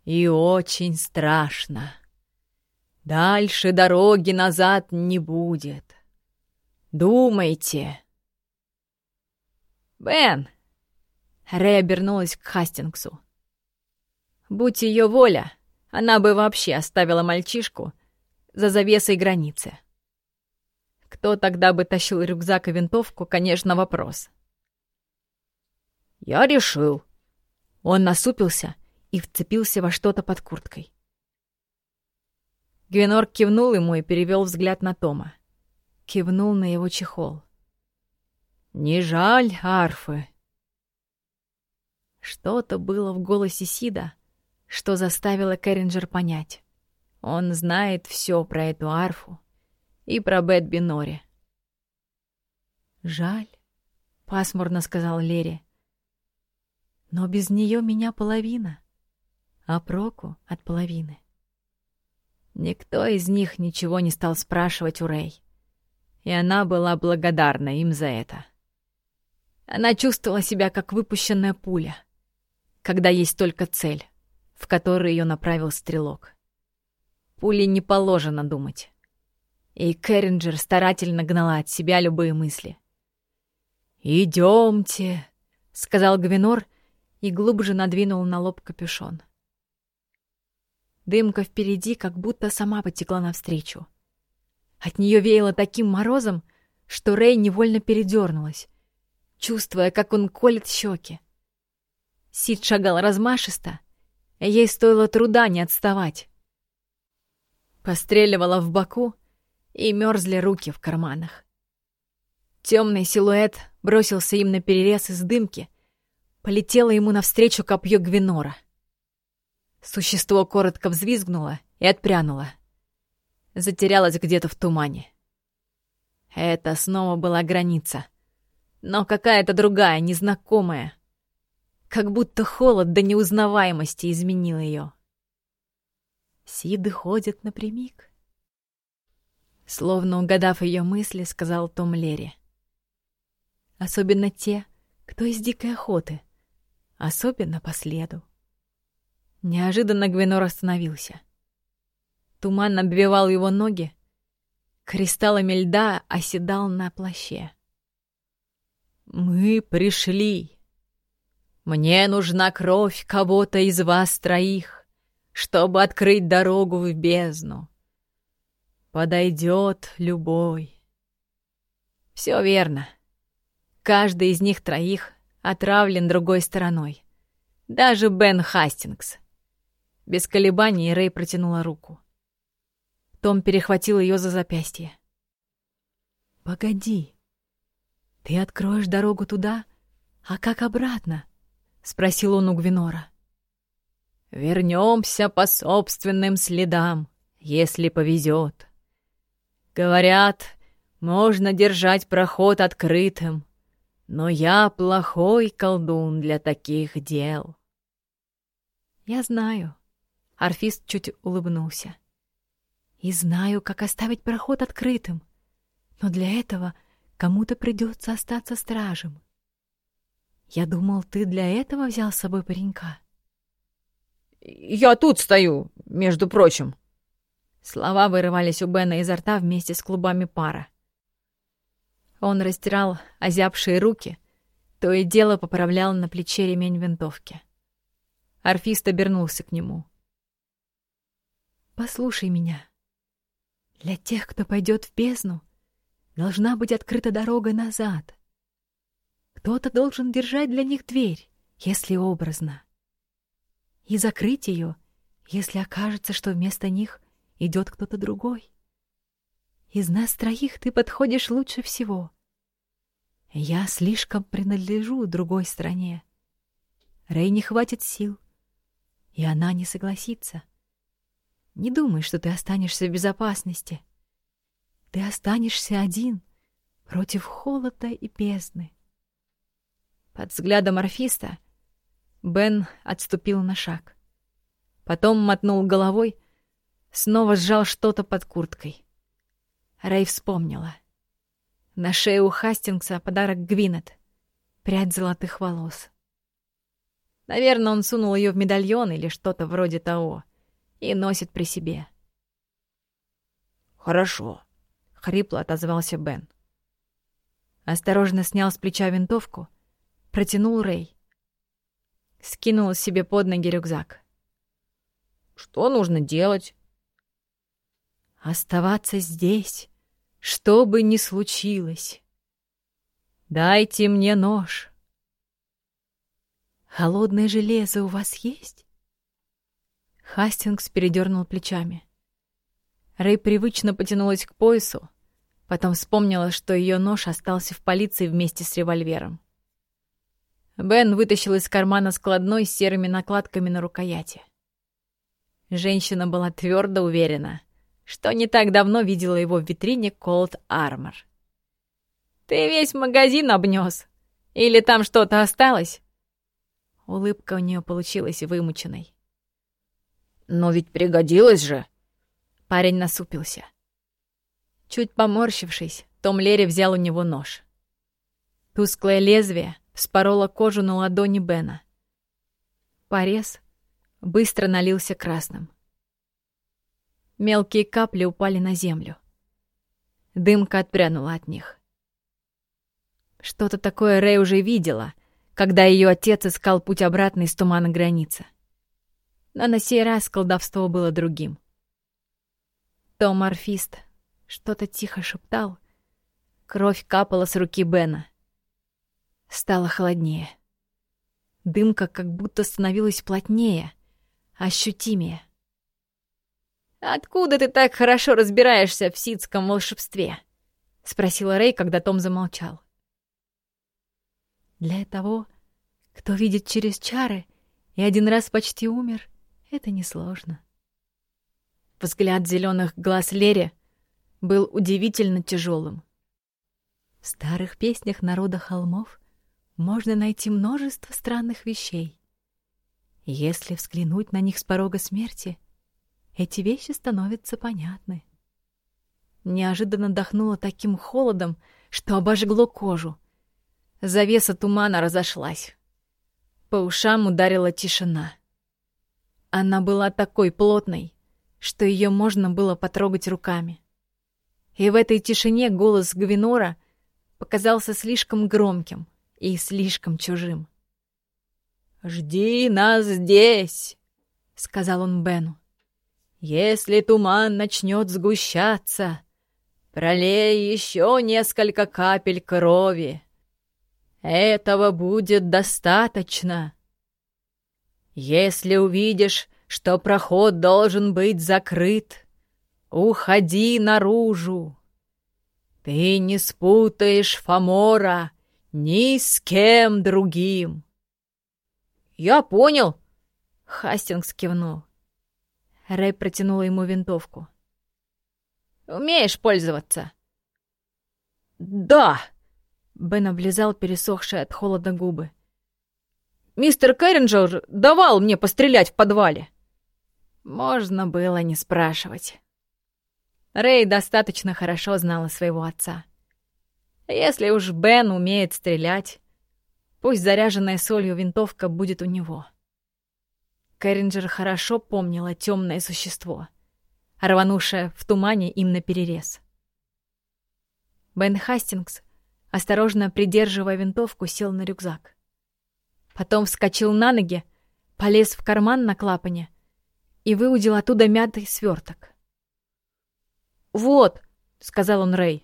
Speaker 1: и очень страшно. Дальше дороги назад не будет. Думайте». «Бен!» Рэй обернулась к Хастингсу. Будь ее воля, она бы вообще оставила мальчишку за завесой границы. Кто тогда бы тащил рюкзак и винтовку, конечно, вопрос. «Я решил». Он насупился и вцепился во что-то под курткой. Гвинор кивнул ему и перевел взгляд на Тома. Кивнул на его чехол. «Не жаль арфы?» Что-то было в голосе Сида, что заставило Кэрринджер понять. Он знает все про эту арфу и про Бет Бинори. «Жаль», — пасмурно сказал Лерри. «Но без нее меня половина, а проку от половины». Никто из них ничего не стал спрашивать у Рэй, и она была благодарна им за это. Она чувствовала себя как выпущенная пуля, когда есть только цель, в которую ее направил стрелок. Пуле не положено думать. И Кэрринджер старательно гнала от себя любые мысли. «Идемте», — сказал Гвинор и глубже надвинул на лоб капюшон. Дымка впереди как будто сама потекла навстречу. От нее веяло таким морозом, что Рэй невольно передернулась, чувствуя, как он колет щеки. Сид шагал размашисто, ей стоило труда не отставать. Постреливала в боку, и мерзли руки в карманах. Темный силуэт бросился им на перерез из дымки, полетело ему навстречу копье Гвинора. Существо коротко взвизгнуло и отпрянуло. Затерялось где-то в тумане. Это снова была граница. Но какая-то другая, незнакомая — как будто холод до неузнаваемости изменил ее. Сиды ходят напрямик. Словно угадав ее мысли, сказал Том Лерри. Особенно те, кто из дикой охоты. Особенно по следу. Неожиданно Гвенор остановился. Туман обвивал его ноги. Кристаллами льда оседал на плаще. «Мы пришли!» Мне нужна кровь кого-то из вас троих, чтобы открыть дорогу в бездну. Подойдет любой. Все верно. Каждый из них троих отравлен другой стороной. Даже Бен Хастингс. Без колебаний Рэй протянула руку. Том перехватил ее за запястье. «Погоди. Ты откроешь дорогу туда, а как обратно?» — спросил он у Гвинора. «Вернемся по собственным следам, если повезет. Говорят, можно держать проход открытым, но я плохой колдун для таких дел». «Я знаю», — Арфист чуть улыбнулся. «И знаю, как оставить проход открытым, но для этого кому-то придется остаться стражем. Я думал, ты для этого взял с собой паренька.
Speaker 2: Я тут стою, между прочим.
Speaker 1: Слова вырывались у Бена изо рта вместе с клубами пара. Он растирал озябшие руки, то и дело поправлял на плече ремень винтовки. Орфист обернулся к нему. «Послушай меня. Для тех, кто пойдет в бездну, должна быть открыта дорога назад. Кто-то должен держать для них дверь, если образно. И закрыть ее, если окажется, что вместо них идет кто-то другой.
Speaker 2: Из нас троих ты подходишь лучше всего. Я слишком принадлежу другой стране. Рэй не хватит сил, и она не согласится. Не думай, что ты останешься в безопасности. Ты останешься один против холода и бездны. Под взглядом орфиста Бен отступил на шаг. Потом мотнул головой, снова сжал что-то под курткой. Рэй вспомнила. На шее у Хастингса подарок Гвинет. Прядь золотых волос. Наверное, он сунул ее в медальон или что-то вроде того и носит при себе.
Speaker 3: «Хорошо», — хрипло отозвался Бен. Осторожно снял с плеча винтовку, протянул Рэй. Скинул себе под ноги рюкзак. «Что нужно делать?» «Оставаться здесь, что бы ни случилось. Дайте мне нож. Холодное железо у вас есть? Хастингс передернул плечами. Рэй привычно потянулась к поясу, потом вспомнила, что ее нож остался в полиции вместе с револьвером. Бен вытащил из кармана складной с серыми накладками на рукояти. Женщина была твердо уверена — что не так давно видела его в витрине Cold Armor. «Ты весь магазин обнес? Или там что-то осталось?» Улыбка у нее получилась вымученной. «Но ведь пригодилось же!» Парень насупился. Чуть поморщившись, Том Лерри взял у него нож. Тусклое лезвие вспороло кожу на ладони Бена. Порез быстро налился красным. Мелкие капли упали на землю. Дымка отпрянула от них. Что-то такое Рэй уже видела, когда ее отец искал путь обратно из тумана границы. Но на сей раз колдовство было другим. Том Орфист что-то тихо шептал. Кровь капала с руки Бена. Стало холоднее. Дымка как будто становилась плотнее, ощутимее. «Откуда ты так хорошо разбираешься в ситском волшебстве?» — спросила Рэй, когда Том замолчал. «Для того, кто видит через чары и один раз почти умер, это несложно». Взгляд зеленых глаз Лери был удивительно тяжелым. В старых песнях народа холмов можно найти множество странных вещей. Если взглянуть на них с порога смерти — эти вещи становятся понятны. Неожиданно дохнуло таким холодом, что обожгло кожу. Завеса тумана разошлась. По ушам ударила тишина. Она была такой плотной, что ее можно было потрогать руками. И в этой тишине голос Гвинора показался слишком громким и слишком чужим. «Жди нас здесь!» — сказал он Бену. Если туман начнет сгущаться, пролей еще несколько капель крови. Этого будет достаточно. Если увидишь, что проход должен быть закрыт, уходи наружу. Ты не спутаешь Фомора ни с кем другим. Я понял, Хастингс кивнул. Рэй протянула ему винтовку. «Умеешь пользоваться?» «Да!» — Бен облизал пересохшие от холода губы. «Мистер Кэрринджер давал мне пострелять в подвале!» Можно было не спрашивать. Рэй достаточно хорошо знала своего отца. Если уж Бен умеет стрелять, пусть заряженная солью винтовка будет у него. Кэрринджер хорошо помнила темное существо, рванувшее в тумане им наперерез. Бен Хастингс, осторожно придерживая винтовку, сел на рюкзак. Потом вскочил на ноги, полез в карман на клапане и выудил оттуда мятый сверток. «Вот», — сказал он Рэй, —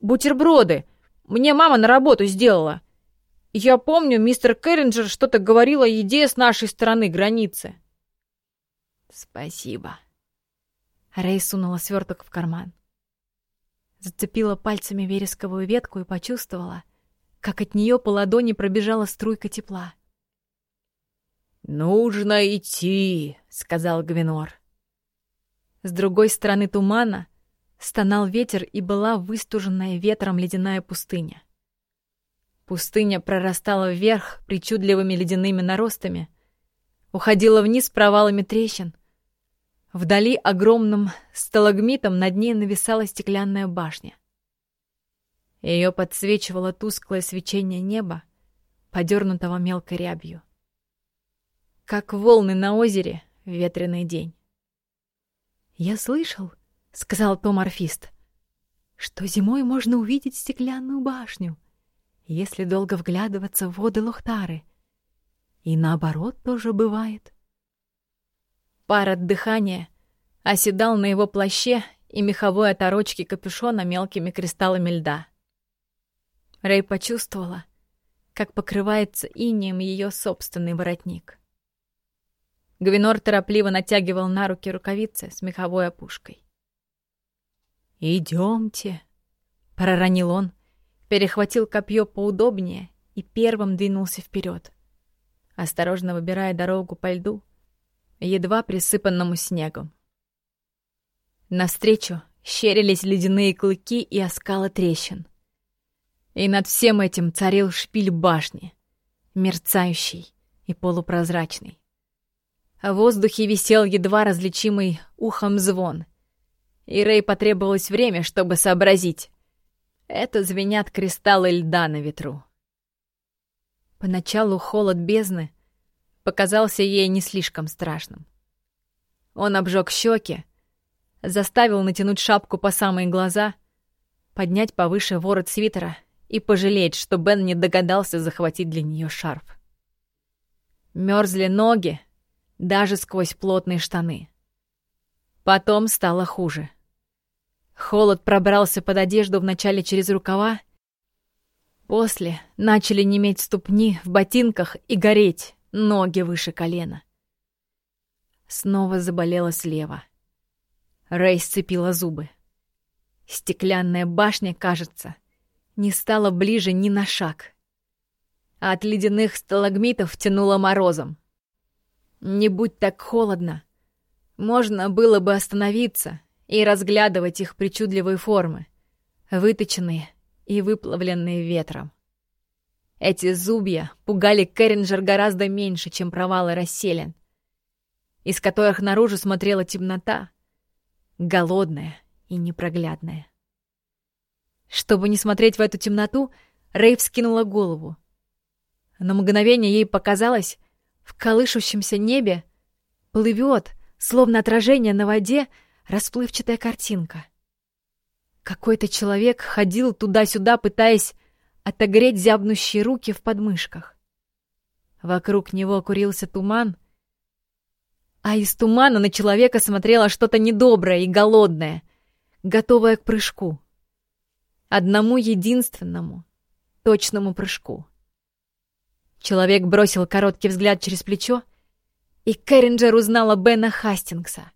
Speaker 3: «бутерброды. Мне мама на работу сделала. Я помню, мистер Кэрринджер что-то говорил о еде с нашей стороны границы. Спасибо. Рэй сунула сверток в карман. Зацепила пальцами вересковую ветку и почувствовала, как от нее по ладони пробежала струйка тепла.
Speaker 2: «Нужно идти», — сказал Гвинор.
Speaker 3: С другой стороны тумана стонал ветер и была выстуженная ветром ледяная пустыня. Пустыня прорастала вверх причудливыми ледяными наростами, уходила вниз провалами трещин. Вдали огромным сталагмитом над ней нависала стеклянная башня. Ее подсвечивало тусклое свечение неба, подернутого мелкой рябью. Как волны на озере в ветреный день. «Я слышал», — сказал Том Орфист, — «что зимой можно увидеть стеклянную башню, если долго вглядываться в воды Лохтары. И наоборот тоже бывает. Пар от дыхания оседал на его плаще и меховой оторочке капюшона мелкими кристаллами льда. Рэй почувствовала, как покрывается инеем ее собственный воротник. Гвинор торопливо натягивал на руки рукавицы с меховой опушкой. «Идемте», — проронил он, перехватил копье поудобнее и первым двинулся вперед, осторожно выбирая дорогу по льду, едва присыпанному снегом. Навстречу щерились ледяные клыки и оскалы трещин. И над всем этим царил шпиль башни, мерцающий и полупрозрачный. В воздухе висел едва различимый ухом звон, и Рэй потребовалось время, чтобы сообразить, это звенят кристаллы льда на ветру. Поначалу холод бездны показался ей не слишком страшным. Он обжег щеки, заставил натянуть шапку по самые глаза, поднять повыше ворот свитера и пожалеть, что Бен не догадался захватить для нее шарф. Мерзли ноги, даже сквозь плотные штаны. Потом стало хуже. Холод пробрался под одежду вначале через рукава, после начали неметь ступни в ботинках и гореть ноги выше колена. Снова заболела слева. Рэй сцепила зубы. Стеклянная башня, кажется, не стала ближе ни на шаг. А от ледяных сталагмитов тянуло морозом. Не будь так холодно, можно было бы остановиться и разглядывать их причудливые формы, выточенные и выплавленные ветром. Эти зубья пугали Кэрринджер гораздо меньше, чем провалы расселен, из которых наружу смотрела темнота, голодная и непроглядная. Чтобы не смотреть в эту темноту, Рэй вскинула голову. На мгновение ей показалось, в колышущемся небе плывет, словно отражение на воде, расплывчатая картинка. Какой-то человек ходил туда-сюда, пытаясь отогреть зябнущие руки в подмышках. Вокруг него курился туман, а из тумана на человека смотрело что-то недоброе и голодное, готовое к прыжку. Одному единственному, точному прыжку. Человек бросил короткий взгляд через плечо, и Кэрринджер узнала Бена Хастингса.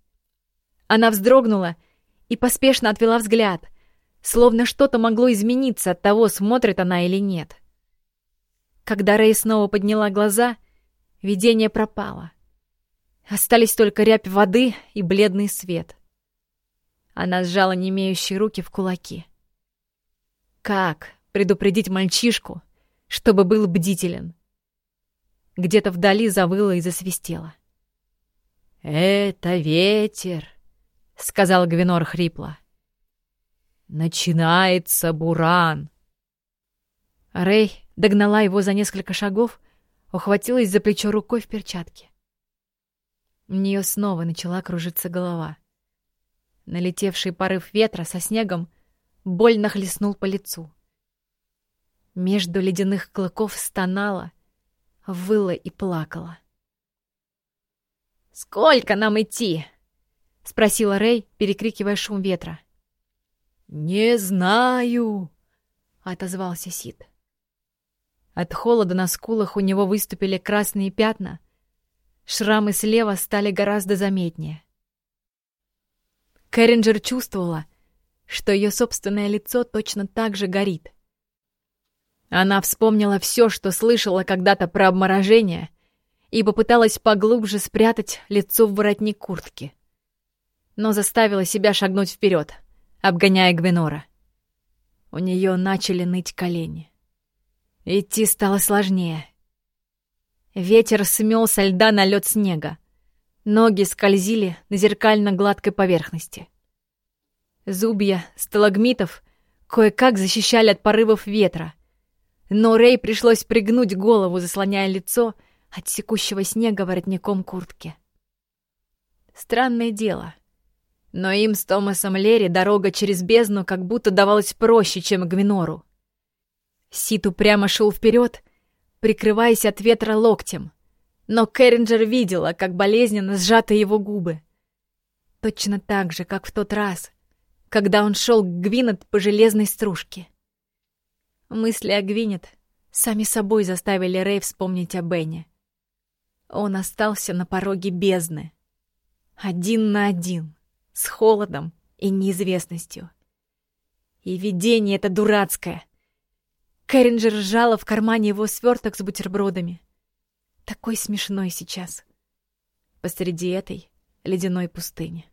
Speaker 3: Она вздрогнула и поспешно отвела взгляд, словно что-то могло измениться от того, смотрит она или нет. Когда Рэй снова подняла глаза, видение пропало. Остались только рябь воды и бледный свет. Она сжала немеющие руки в кулаки. Как предупредить мальчишку, чтобы был бдителен? Где-то вдали завыло и засвистело. «Это ветер!» — сказал Гвинор хрипло. «Начинается буран!» Рэй догнала его за несколько шагов, ухватилась за плечо рукой в перчатке. У нее снова начала кружиться голова. Налетевший порыв ветра со снегом больно хлестнул по лицу. Между ледяных клыков стонала, выла и плакала. «Сколько нам идти?» — спросила Рэй, перекрикивая шум ветра. «Не знаю», — отозвался Сид. От холода на скулах у него выступили красные пятна, шрамы слева стали гораздо заметнее. Кэрринджер чувствовала, что ее собственное лицо точно так же горит. Она вспомнила все, что слышала когда-то про обморожение, и попыталась поглубже спрятать лицо в воротник куртки. Но заставила себя шагнуть вперед, обгоняя Гвенора. У нее начали ныть колени. Идти стало сложнее. Ветер смел со льда на лед снега. Ноги скользили на зеркально-гладкой поверхности. Зубья сталагмитов кое-как защищали от порывов ветра, но Рэй пришлось пригнуть голову, заслоняя лицо от секущего снега воротником куртки. Странное дело. Но им с Томасом Лерри дорога через бездну как будто давалась проще, чем Гвинору. Ситу прямо шел вперед, прикрываясь от ветра локтем. Но Кэрринджер видела, как болезненно сжаты его губы. Точно так же, как в тот раз, когда он шел к Гвинет по железной стружке. Мысли о Гвинет сами собой заставили Рэй вспомнить о Бене. Он остался на пороге бездны. Один на один, с холодом и неизвестностью. И видение это дурацкое. Кэрринджер сжала в кармане его сверток с бутербродами. Такой смешной сейчас. Посреди этой ледяной пустыни.